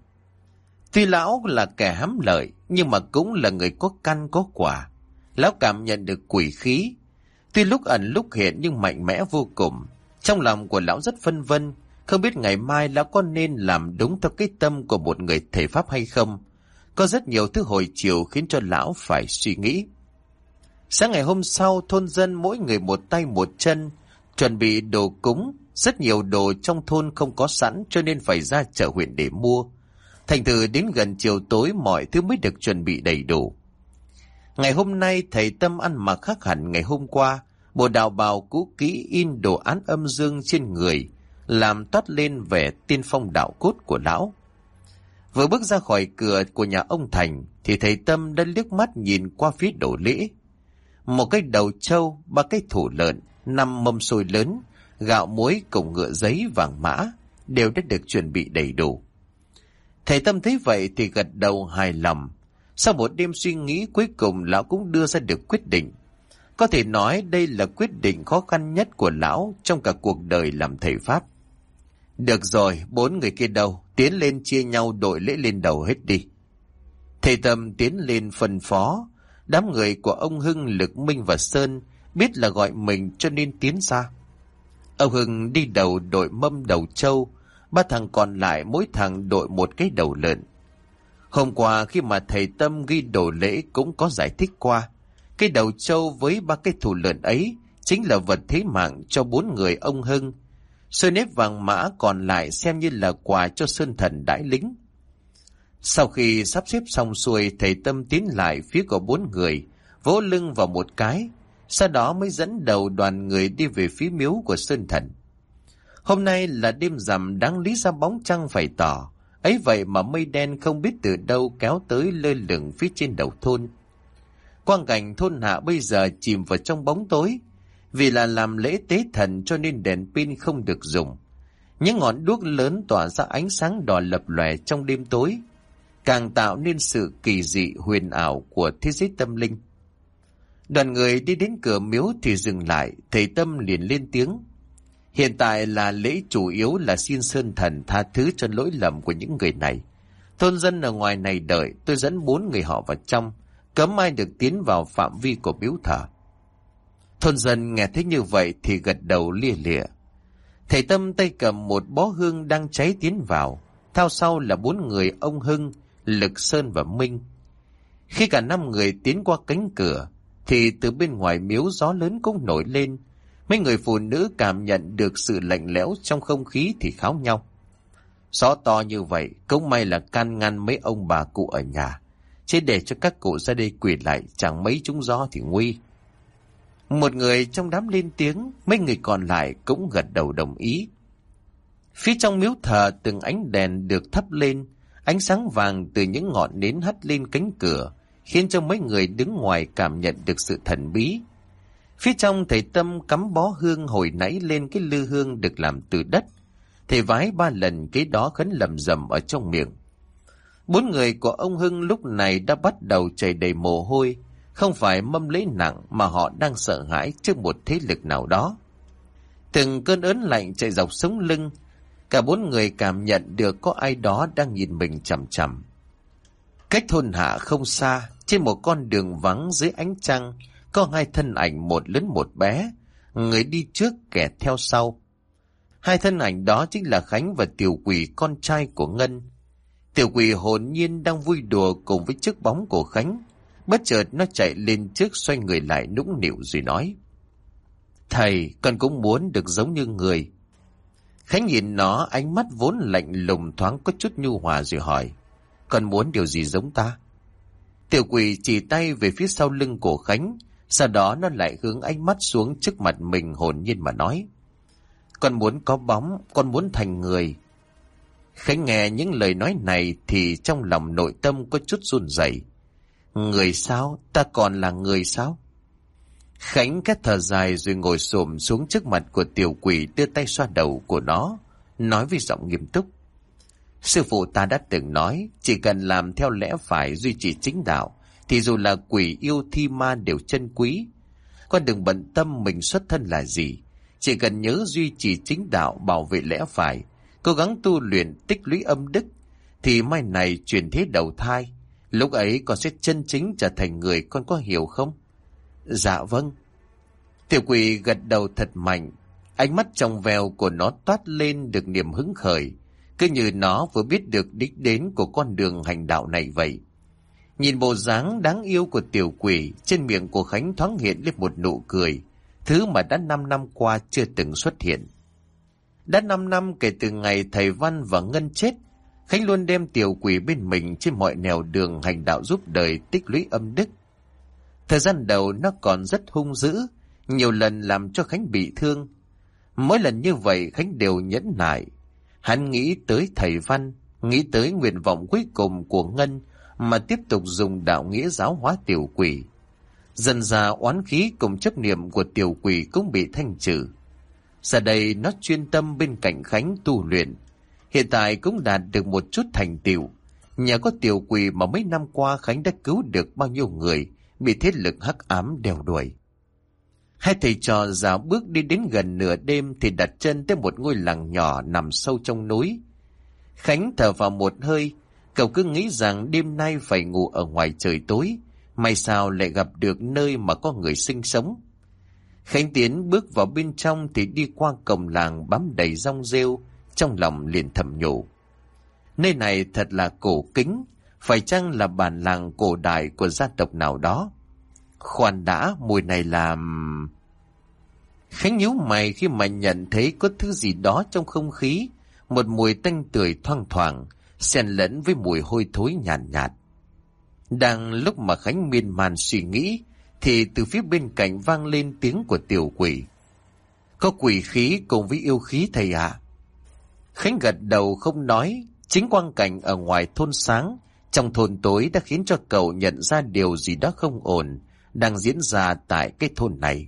Tuy lão là kẻ hám lợi, nhưng mà cũng là người có căn có quả. Lão cảm nhận được quỷ khí. Tuy lúc ẩn lúc hiện nhưng mạnh mẽ vô cùng. Trong lòng của lão rất phân vân, không biết ngày mai lão có nên làm đúng theo cái tâm của một người thể pháp hay không. Có rất nhiều thứ hồi chiều khiến cho lão phải suy nghĩ. Sáng ngày hôm sau, thôn dân mỗi người một tay một chân, chuẩn bị đồ cúng. Rất nhiều đồ trong thôn không có sẵn cho nên phải ra chợ huyện để mua. Thành thử đến gần chiều tối mọi thứ mới được chuẩn bị đầy đủ. Ngày hôm nay thầy Tâm ăn mặc khác hẳn ngày hôm qua, bộ đạo bào cũ kỹ in đồ án âm dương trên người, làm toát lên vẻ tiên phong đạo cốt của lão. Vừa bước ra khỏi cửa của nhà ông Thành, thì thầy Tâm đã liếc mắt nhìn qua phía đổ lễ. Một cái đầu trâu, ba cái thủ lợn, năm mâm xôi lớn, gạo muối cùng ngựa giấy vàng mã, đều đã được chuẩn bị đầy đủ. Thầy Tâm thấy vậy thì gật đầu hài lòng, sau một đêm suy nghĩ cuối cùng lão cũng đưa ra được quyết định. Có thể nói đây là quyết định khó khăn nhất của lão trong cả cuộc đời làm thầy Pháp. Được rồi, bốn người kia đâu? Tiến lên chia nhau đội lễ lên đầu hết đi. Thầy Tâm tiến lên phân phó. Đám người của ông Hưng, Lực Minh và Sơn biết là gọi mình cho nên tiến ra. Ông Hưng đi đầu đội mâm đầu trâu, ba thằng còn lại mỗi thằng đội một cái đầu lợn. Hôm qua khi mà thầy Tâm ghi đồ lễ cũng có giải thích qua. Cái đầu trâu với ba cái thủ lợn ấy chính là vật thế mạng cho bốn người ông Hưng. Sơn nếp vàng mã còn lại xem như là quà cho Sơn Thần đãi lính. Sau khi sắp xếp xong xuôi, thầy Tâm tiến lại phía của bốn người, vỗ lưng vào một cái, sau đó mới dẫn đầu đoàn người đi về phía miếu của Sơn Thần. Hôm nay là đêm rằm đáng lý ra bóng trăng phải tỏ, ấy vậy mà mây đen không biết từ đâu kéo tới lơ lửng phía trên đầu thôn. Quang cảnh thôn hạ bây giờ chìm vào trong bóng tối, vì là làm lễ tế thần cho nên đèn pin không được dùng. Những ngọn đuốc lớn tỏa ra ánh sáng đỏ lập lòe trong đêm tối, càng tạo nên sự kỳ dị huyền ảo của thế giới tâm linh. Đoàn người đi đến cửa miếu thì dừng lại, thầy Tâm liền lên tiếng. Hiện tại là lễ chủ yếu là xin Sơn Thần tha thứ cho lỗi lầm của những người này. Thôn dân ở ngoài này đợi, tôi dẫn bốn người họ vào trong, cấm ai được tiến vào phạm vi của miếu thờ. Thôn dân nghe thấy như vậy thì gật đầu lia lịa. Thầy Tâm tay cầm một bó hương đang cháy tiến vào, theo sau là bốn người ông Hưng, Lực Sơn và Minh. Khi cả năm người tiến qua cánh cửa, thì từ bên ngoài miếu gió lớn cũng nổi lên. Mấy người phụ nữ cảm nhận được sự lạnh lẽo trong không khí thì kháo nhau. Gió to như vậy, cũng may là can ngăn mấy ông bà cụ ở nhà. Chứ để cho các cụ ra đây quỳ lại, chẳng mấy chúng gió thì nguy. Một người trong đám lên tiếng, mấy người còn lại cũng gật đầu đồng ý. Phía trong miếu thờ từng ánh đèn được thắp lên, ánh sáng vàng từ những ngọn nến hắt lên cánh cửa, khiến cho mấy người đứng ngoài cảm nhận được sự thần bí. Phía trong thầy Tâm cắm bó hương hồi nãy lên cái lư hương được làm từ đất. Thầy vái ba lần cái đó khấn lầm rầm ở trong miệng. Bốn người của ông Hưng lúc này đã bắt đầu chảy đầy mồ hôi, không phải mâm lấy nặng mà họ đang sợ hãi trước một thế lực nào đó. Từng cơn ớn lạnh chạy dọc sống lưng, cả bốn người cảm nhận được có ai đó đang nhìn mình chằm chằm. Cách thôn hạ không xa, trên một con đường vắng dưới ánh trăng, có hai thân ảnh một lớn một bé, người đi trước kẻ theo sau. Hai thân ảnh đó chính là Khánh và Tiểu Quỷ con trai của Ngân. Tiểu Quỷ hồn nhiên đang vui đùa cùng với chiếc bóng của Khánh. Bất chợt nó chạy lên trước xoay người lại nũng nịu rồi nói. Thầy, con cũng muốn được giống như người. Khánh nhìn nó ánh mắt vốn lạnh lùng thoáng có chút nhu hòa rồi hỏi. Con muốn điều gì giống ta? Tiểu quỷ chỉ tay về phía sau lưng của Khánh, sau đó nó lại hướng ánh mắt xuống trước mặt mình hồn nhiên mà nói. Con muốn có bóng, con muốn thành người. Khánh nghe những lời nói này thì trong lòng nội tâm có chút run rẩy. Người sao? Ta còn là người sao? Khánh cắt thở dài rồi ngồi xổm xuống trước mặt của tiểu quỷ đưa tay xoa đầu của nó, nói với giọng nghiêm túc. Sư phụ ta đã từng nói, chỉ cần làm theo lẽ phải duy trì chính đạo, thì dù là quỷ yêu thi ma đều chân quý. Con đừng bận tâm mình xuất thân là gì, chỉ cần nhớ duy trì chính đạo bảo vệ lẽ phải, cố gắng tu luyện tích lũy âm đức, thì mai này chuyển thế đầu thai, lúc ấy con sẽ chân chính trở thành người con có hiểu không? Dạ vâng. Tiểu quỷ gật đầu thật mạnh, ánh mắt trong veo của nó toát lên được niềm hứng khởi, cứ như nó vừa biết được đích đến của con đường hành đạo này vậy. Nhìn bộ dáng đáng yêu của tiểu quỷ, trên miệng của Khánh thoáng hiện lên một nụ cười, thứ mà đã 5 năm qua chưa từng xuất hiện. Đã 5 năm kể từ ngày thầy Văn và Ngân chết, Khánh luôn đem tiểu quỷ bên mình trên mọi nẻo đường hành đạo giúp đời tích lũy âm đức. Thời gian đầu nó còn rất hung dữ, nhiều lần làm cho Khánh bị thương. Mỗi lần như vậy Khánh đều nhẫn nại, Hắn nghĩ tới thầy Văn, nghĩ tới nguyện vọng cuối cùng của Ngân mà tiếp tục dùng đạo nghĩa giáo hóa tiểu quỷ. Dần ra oán khí cùng chấp niệm của tiểu quỷ cũng bị thanh trừ. Giờ đây nó chuyên tâm bên cạnh Khánh tu luyện. Hiện tại cũng đạt được một chút thành tựu. Nhờ có tiểu quỷ mà mấy năm qua Khánh đã cứu được bao nhiêu người bị thế lực hắc ám đeo đuổi. Hai thầy trò dạo bước đi đến gần nửa đêm thì đặt chân tới một ngôi làng nhỏ nằm sâu trong núi. Khánh thở vào một hơi, cậu cứ nghĩ rằng đêm nay phải ngủ ở ngoài trời tối, may sao lại gặp được nơi mà có người sinh sống. Khánh Tiến bước vào bên trong thì đi qua cổng làng bám đầy rong rêu, trong lòng liền thầm nhủ. Nơi này thật là cổ kính, phải chăng là bản làng cổ đại của gia tộc nào đó? Khoan đã, mùi này làm... Khánh nhíu mày khi mà nhận thấy có thứ gì đó trong không khí, một mùi tanh tưởi thoang thoảng, xen lẫn với mùi hôi thối nhàn nhạt, nhạt. Đang lúc mà Khánh miên man suy nghĩ, thì từ phía bên cạnh vang lên tiếng của tiểu quỷ. Có quỷ khí cùng với yêu khí thầy ạ. À? Khánh gật đầu không nói, chính quang cảnh ở ngoài thôn sáng, trong thôn tối đã khiến cho cậu nhận ra điều gì đó không ổn, đang diễn ra tại cái thôn này.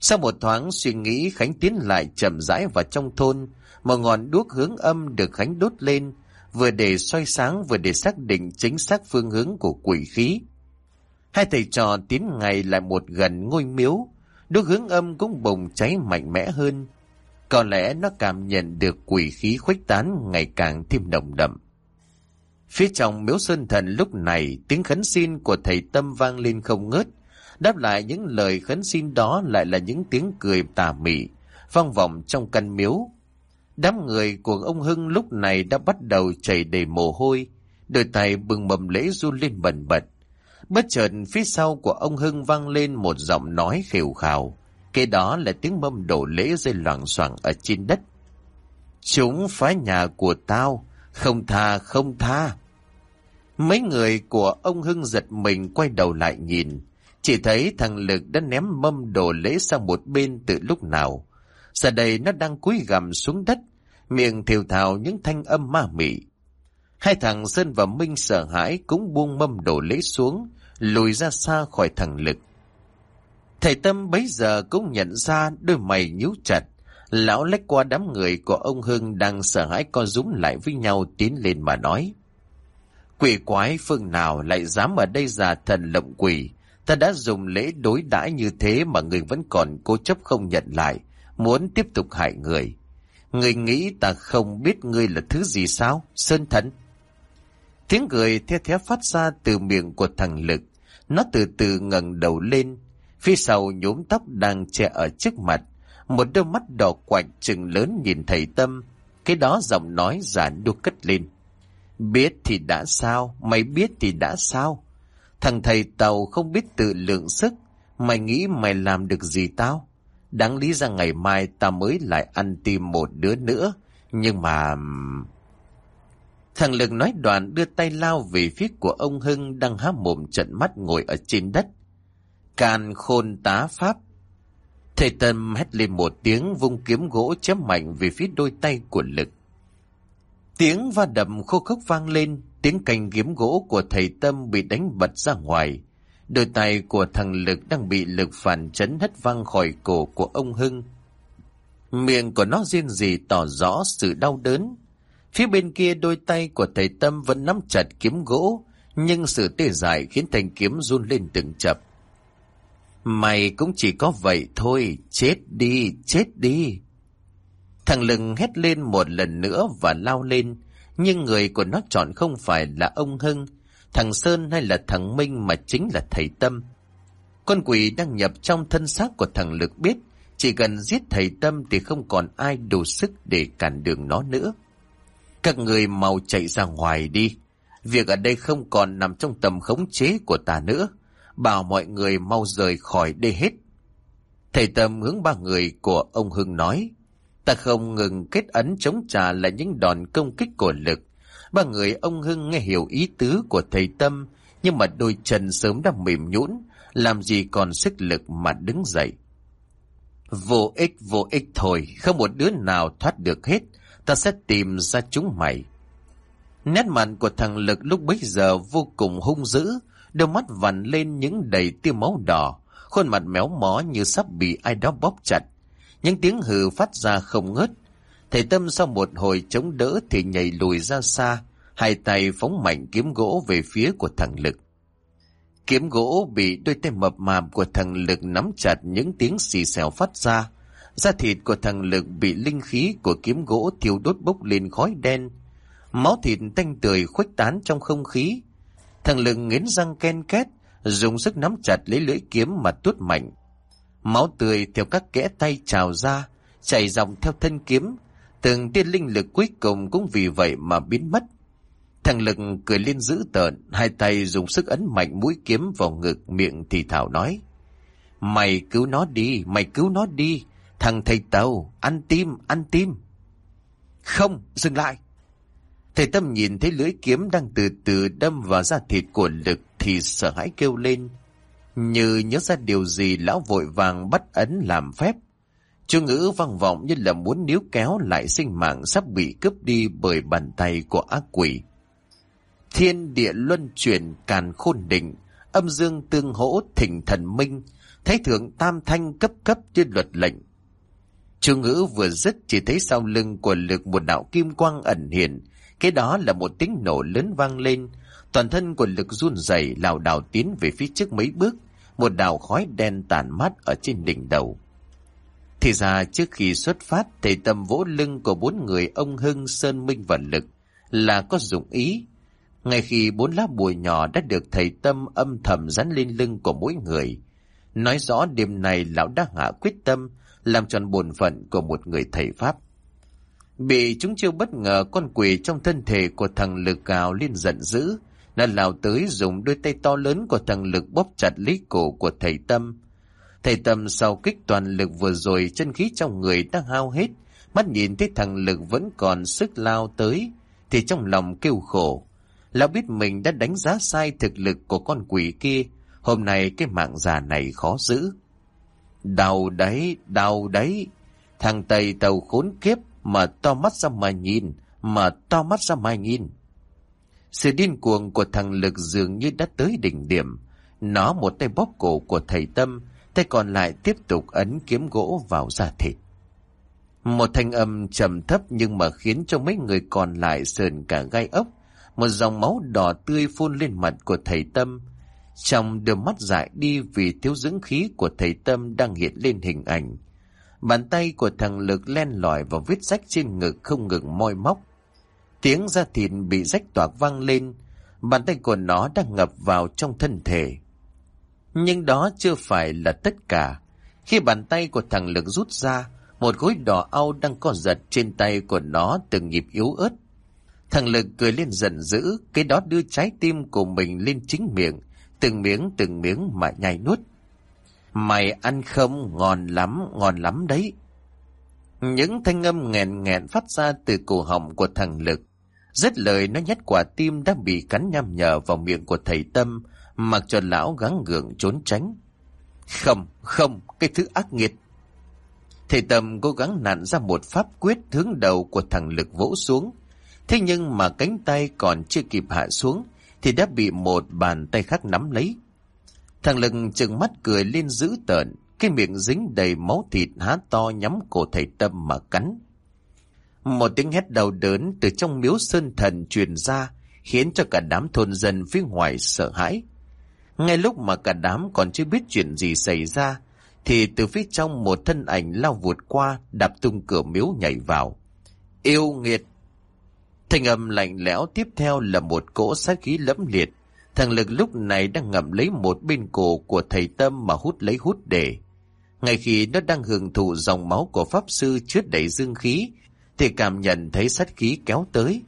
Sau một thoáng suy nghĩ Khánh tiến lại chậm rãi vào trong thôn, một ngọn đuốc hướng âm được Khánh đốt lên, vừa để soi sáng vừa để xác định chính xác phương hướng của quỷ khí. Hai thầy trò tiến ngày lại một gần ngôi miếu, đốt hướng âm cũng bùng cháy mạnh mẽ hơn. Có lẽ nó cảm nhận được quỷ khí khuếch tán ngày càng thêm đồng đậm. Phía trong miếu sơn thần lúc này tiếng khấn xin của thầy Tâm vang lên không ngớt, Đáp lại những lời khấn xin đó lại là những tiếng cười tà mị, vang vọng trong căn miếu. Đám người của ông Hưng lúc này đã bắt đầu chảy đầy mồ hôi, đôi tay bừng mầm lễ run lên bần bật. Bất chợt phía sau của ông Hưng vang lên một giọng nói khều khào. Kế đó là tiếng mâm đổ lễ rơi loảng xoảng ở trên đất. Chúng phá nhà của tao, không tha không tha. Mấy người của ông Hưng giật mình quay đầu lại nhìn. Chỉ thấy thằng Lực đã ném mâm đồ lễ sang một bên từ lúc nào. Giờ đây nó đang cúi gằm xuống đất, miệng thiều thào những thanh âm ma mị. Hai thằng Sơn và Minh sợ hãi cũng buông mâm đổ lễ xuống, lùi ra xa khỏi thằng Lực. Thầy Tâm bấy giờ cũng nhận ra đôi mày nhíu chặt. Lão lách qua đám người của ông Hưng đang sợ hãi co rúm lại với nhau tiến lên mà nói. Quỷ quái phương nào lại dám ở đây giả thần lộng quỷ, Ta đã dùng lễ đối đãi như thế mà người vẫn còn cố chấp không nhận lại, muốn tiếp tục hại người. Người nghĩ ta không biết ngươi là thứ gì sao, Sơn Thần? Tiếng cười theo theo phát ra từ miệng của thằng Lực. Nó từ từ ngẩng đầu lên, phía sau nhốm tóc đang che ở trước mặt. Một đôi mắt đỏ quạch trừng lớn nhìn thầy Tâm. Cái đó giọng nói giả đua cất lên. Biết thì đã sao, mày biết thì đã sao? Thằng thầy tàu không biết tự lượng sức, mày nghĩ mày làm được gì tao? Đáng lý ra ngày mai ta mới lại ăn tim một đứa nữa, nhưng mà... Thằng Lực nói đoạn đưa tay lao về phía của ông Hưng đang há mồm trận mắt ngồi ở trên đất. Càn khôn tá pháp. Thầy Tâm hét lên một tiếng vung kiếm gỗ chém mạnh về phía đôi tay của Lực. Tiếng va đập khô khốc vang lên, Tiếng cành kiếm gỗ của thầy Tâm bị đánh bật ra ngoài. Đôi tay của thằng Lực đang bị lực phản chấn hất văng khỏi cổ của ông Hưng. Miệng của nó riêng gì tỏ rõ sự đau đớn. Phía bên kia đôi tay của thầy Tâm vẫn nắm chặt kiếm gỗ, nhưng sự tê dại khiến thanh kiếm run lên từng chập. Mày cũng chỉ có vậy thôi, chết đi, chết đi. Thằng Lừng hét lên một lần nữa và lao lên, nhưng người của nó chọn không phải là ông Hưng, thằng Sơn hay là thằng Minh mà chính là thầy Tâm. Con quỷ đang nhập trong thân xác của thằng Lực biết, chỉ cần giết thầy Tâm thì không còn ai đủ sức để cản đường nó nữa. Các người mau chạy ra ngoài đi. Việc ở đây không còn nằm trong tầm khống chế của ta nữa. Bảo mọi người mau rời khỏi đây hết. Thầy Tâm hướng ba người của ông Hưng nói. Ta không ngừng kết ấn chống trả lại những đòn công kích của lực. Ba người ông Hưng nghe hiểu ý tứ của thầy Tâm, nhưng mà đôi chân sớm đã mềm nhũn, làm gì còn sức lực mà đứng dậy. Vô ích vô ích thôi, không một đứa nào thoát được hết, ta sẽ tìm ra chúng mày. Nét mặt của thằng Lực lúc bấy giờ vô cùng hung dữ, đôi mắt vằn lên những đầy tia máu đỏ, khuôn mặt méo mó như sắp bị ai đó bóp chặt. Những tiếng hừ phát ra không ngớt. Thầy Tâm sau một hồi chống đỡ thì nhảy lùi ra xa, hai tay phóng mạnh kiếm gỗ về phía của thằng Lực. Kiếm gỗ bị đôi tay mập mạp của thằng Lực nắm chặt những tiếng xì xèo phát ra. Da thịt của thằng Lực bị linh khí của kiếm gỗ thiêu đốt bốc lên khói đen. Máu thịt tanh tươi khuếch tán trong không khí. Thằng Lực nghiến răng ken két, dùng sức nắm chặt lấy lưỡi kiếm mà tuốt mạnh. Máu tươi theo các kẽ tay trào ra, chảy dòng theo thân kiếm. Từng tiên linh lực cuối cùng cũng vì vậy mà biến mất. Thằng Lực cười lên dữ tợn, hai tay dùng sức ấn mạnh mũi kiếm vào ngực miệng thì thảo nói. Mày cứu nó đi, mày cứu nó đi. Thằng thầy tàu, ăn tim, ăn tim. Không, dừng lại. Thầy Tâm nhìn thấy lưỡi kiếm đang từ từ đâm vào da thịt của Lực thì sợ hãi kêu lên. Như nhớ ra điều gì lão vội vàng bắt ấn làm phép. Chú ngữ vang vọng như là muốn níu kéo lại sinh mạng sắp bị cướp đi bởi bàn tay của ác quỷ. Thiên địa luân chuyển càn khôn định, âm dương tương hỗ thỉnh thần minh, thấy thượng tam thanh cấp cấp như luật lệnh. Chú ngữ vừa dứt chỉ thấy sau lưng của lực một đạo kim quang ẩn hiện, cái đó là một tiếng nổ lớn vang lên, toàn thân của lực run rẩy lảo đảo tiến về phía trước mấy bước, một đạo khói đen tàn mát ở trên đỉnh đầu. Thì ra trước khi xuất phát, thầy tâm vỗ lưng của bốn người ông Hưng, Sơn Minh và Lực là có dụng ý. Ngay khi bốn lá bùi nhỏ đã được thầy tâm âm thầm dán lên lưng của mỗi người, nói rõ đêm này lão đã hạ quyết tâm làm tròn bổn phận của một người thầy Pháp. Bị chúng chiêu bất ngờ con quỷ trong thân thể của thằng Lực gào lên giận dữ, nó lao tới dùng đôi tay to lớn của thằng Lực bóp chặt lấy cổ của thầy Tâm. Thầy Tâm sau kích toàn lực vừa rồi chân khí trong người đã hao hết, mắt nhìn thấy thằng Lực vẫn còn sức lao tới, thì trong lòng kêu khổ. Lão biết mình đã đánh giá sai thực lực của con quỷ kia, hôm nay cái mạng già này khó giữ. Đau đấy, đau đấy, thằng Tây tàu khốn kiếp mà to mắt ra mà nhìn, mà to mắt ra mà nhìn. Sự điên cuồng của thằng Lực dường như đã tới đỉnh điểm. Nó một tay bóp cổ của thầy Tâm, tay còn lại tiếp tục ấn kiếm gỗ vào da thịt. Một thanh âm trầm thấp nhưng mà khiến cho mấy người còn lại sờn cả gai ốc. Một dòng máu đỏ tươi phun lên mặt của thầy Tâm. Trong đôi mắt dại đi vì thiếu dưỡng khí của thầy Tâm đang hiện lên hình ảnh. Bàn tay của thằng Lực len lỏi vào vết rách trên ngực không ngừng moi móc. Tiếng da thịt bị rách toạc vang lên, bàn tay của nó đang ngập vào trong thân thể. Nhưng đó chưa phải là tất cả. Khi bàn tay của thằng Lực rút ra, một gối đỏ au đang co giật trên tay của nó từng nhịp yếu ớt. Thằng Lực cười lên giận dữ, cái đó đưa trái tim của mình lên chính miệng, từng miếng từng miếng mà nhai nuốt. Mày ăn không? Ngon lắm, ngon lắm đấy. Những thanh âm nghẹn nghẹn phát ra từ cổ họng của thằng Lực. Rất lời nó nhét quả tim đã bị cắn nham nhở vào miệng của thầy Tâm, mặc cho lão gắng gượng trốn tránh. Không, không, cái thứ ác nghiệt. Thầy Tâm cố gắng nặn ra một pháp quyết hướng đầu của thằng Lực vỗ xuống. Thế nhưng mà cánh tay còn chưa kịp hạ xuống, thì đã bị một bàn tay khác nắm lấy. Thằng Lực chừng mắt cười lên dữ tợn, cái miệng dính đầy máu thịt há to nhắm cổ thầy Tâm mà cắn. Một tiếng hét đau đớn từ trong miếu sơn thần truyền ra, khiến cho cả đám thôn dân phía ngoài sợ hãi. Ngay lúc mà cả đám còn chưa biết chuyện gì xảy ra, thì từ phía trong một thân ảnh lao vụt qua, đạp tung cửa miếu nhảy vào. Yêu nghiệt! Thanh âm lạnh lẽo tiếp theo là một cỗ sát khí lẫm liệt. Thằng Lực lúc này đang ngậm lấy một bên cổ của thầy Tâm mà hút lấy hút để. Ngay khi nó đang hưởng thụ dòng máu của Pháp Sư chứa đầy dương khí, thì cảm nhận thấy sát khí kéo tới.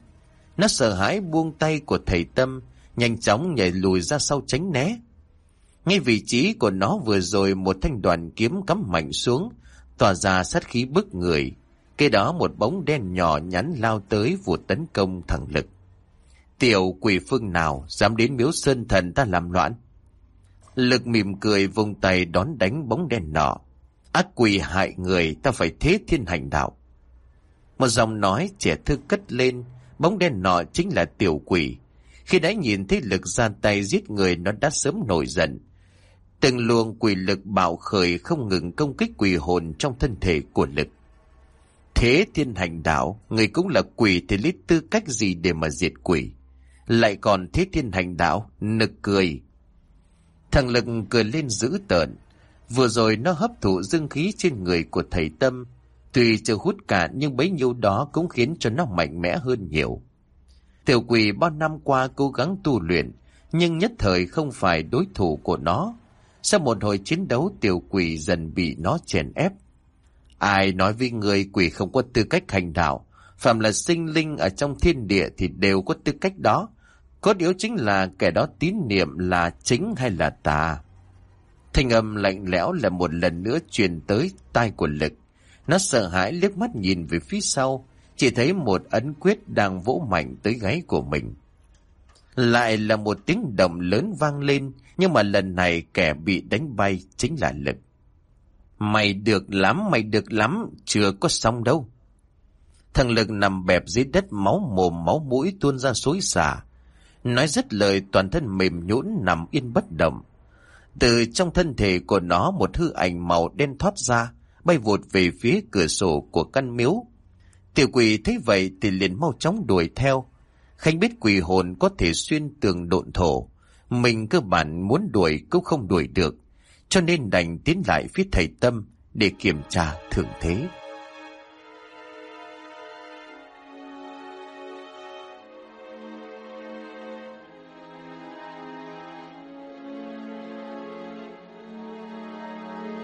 Nó sợ hãi buông tay của thầy Tâm, nhanh chóng nhảy lùi ra sau tránh né. Ngay vị trí của nó vừa rồi một thanh đoàn kiếm cắm mạnh xuống, tỏa ra sát khí bức người. Kế đó một bóng đen nhỏ nhắn lao tới vụt tấn công thẳng Lực. Tiểu quỷ phương nào dám đến miếu sơn thần ta làm loạn? Lực mỉm cười vùng tay đón đánh bóng đen nọ. Ác quỷ hại người ta phải thế thiên hành đạo. Một dòng nói trẻ thư cất lên, bóng đen nọ chính là tiểu quỷ. Khi đã nhìn thấy lực ra tay giết người nó đã sớm nổi giận. Từng luồng quỷ lực bạo khởi không ngừng công kích quỷ hồn trong thân thể của lực. Thế thiên hành đạo, người cũng là quỷ thì lấy tư cách gì để mà diệt quỷ? Lại còn thế thiên hành đạo, nực cười. Thằng Lực cười lên dữ tợn. Vừa rồi nó hấp thụ dương khí trên người của thầy Tâm. Tuy chưa hút cả nhưng bấy nhiêu đó cũng khiến cho nó mạnh mẽ hơn nhiều. Tiểu quỷ bao năm qua cố gắng tu luyện, nhưng nhất thời không phải đối thủ của nó. Sau một hồi chiến đấu tiểu quỷ dần bị nó chèn ép. Ai nói với người quỷ không có tư cách hành đạo, phạm là sinh linh ở trong thiên địa thì đều có tư cách đó. Có điều chính là kẻ đó tín niệm là chính hay là tà. Thanh âm lạnh lẽo là một lần nữa truyền tới tai của lực. Nó sợ hãi liếc mắt nhìn về phía sau, chỉ thấy một ấn quyết đang vỗ mạnh tới gáy của mình. Lại là một tiếng động lớn vang lên, nhưng mà lần này kẻ bị đánh bay chính là lực. Mày được lắm, mày được lắm, chưa có xong đâu. Thằng lực nằm bẹp dưới đất máu mồm máu mũi tuôn ra xối xả. Nói rất lời toàn thân mềm nhũn nằm yên bất động. Từ trong thân thể của nó một hư ảnh màu đen thoát ra, bay vụt về phía cửa sổ của căn miếu. Tiểu quỷ thấy vậy thì liền mau chóng đuổi theo. Khánh biết quỷ hồn có thể xuyên tường độn thổ. Mình cơ bản muốn đuổi cũng không đuổi được. Cho nên đành tiến lại phía thầy Tâm để kiểm tra thượng thế.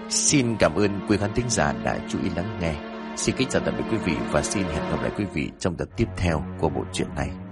Xin cảm ơn quý khán thính giả đã chú ý lắng nghe. Xin kính chào tạm biệt quý vị và xin hẹn gặp lại quý vị trong tập tiếp theo của bộ truyện này.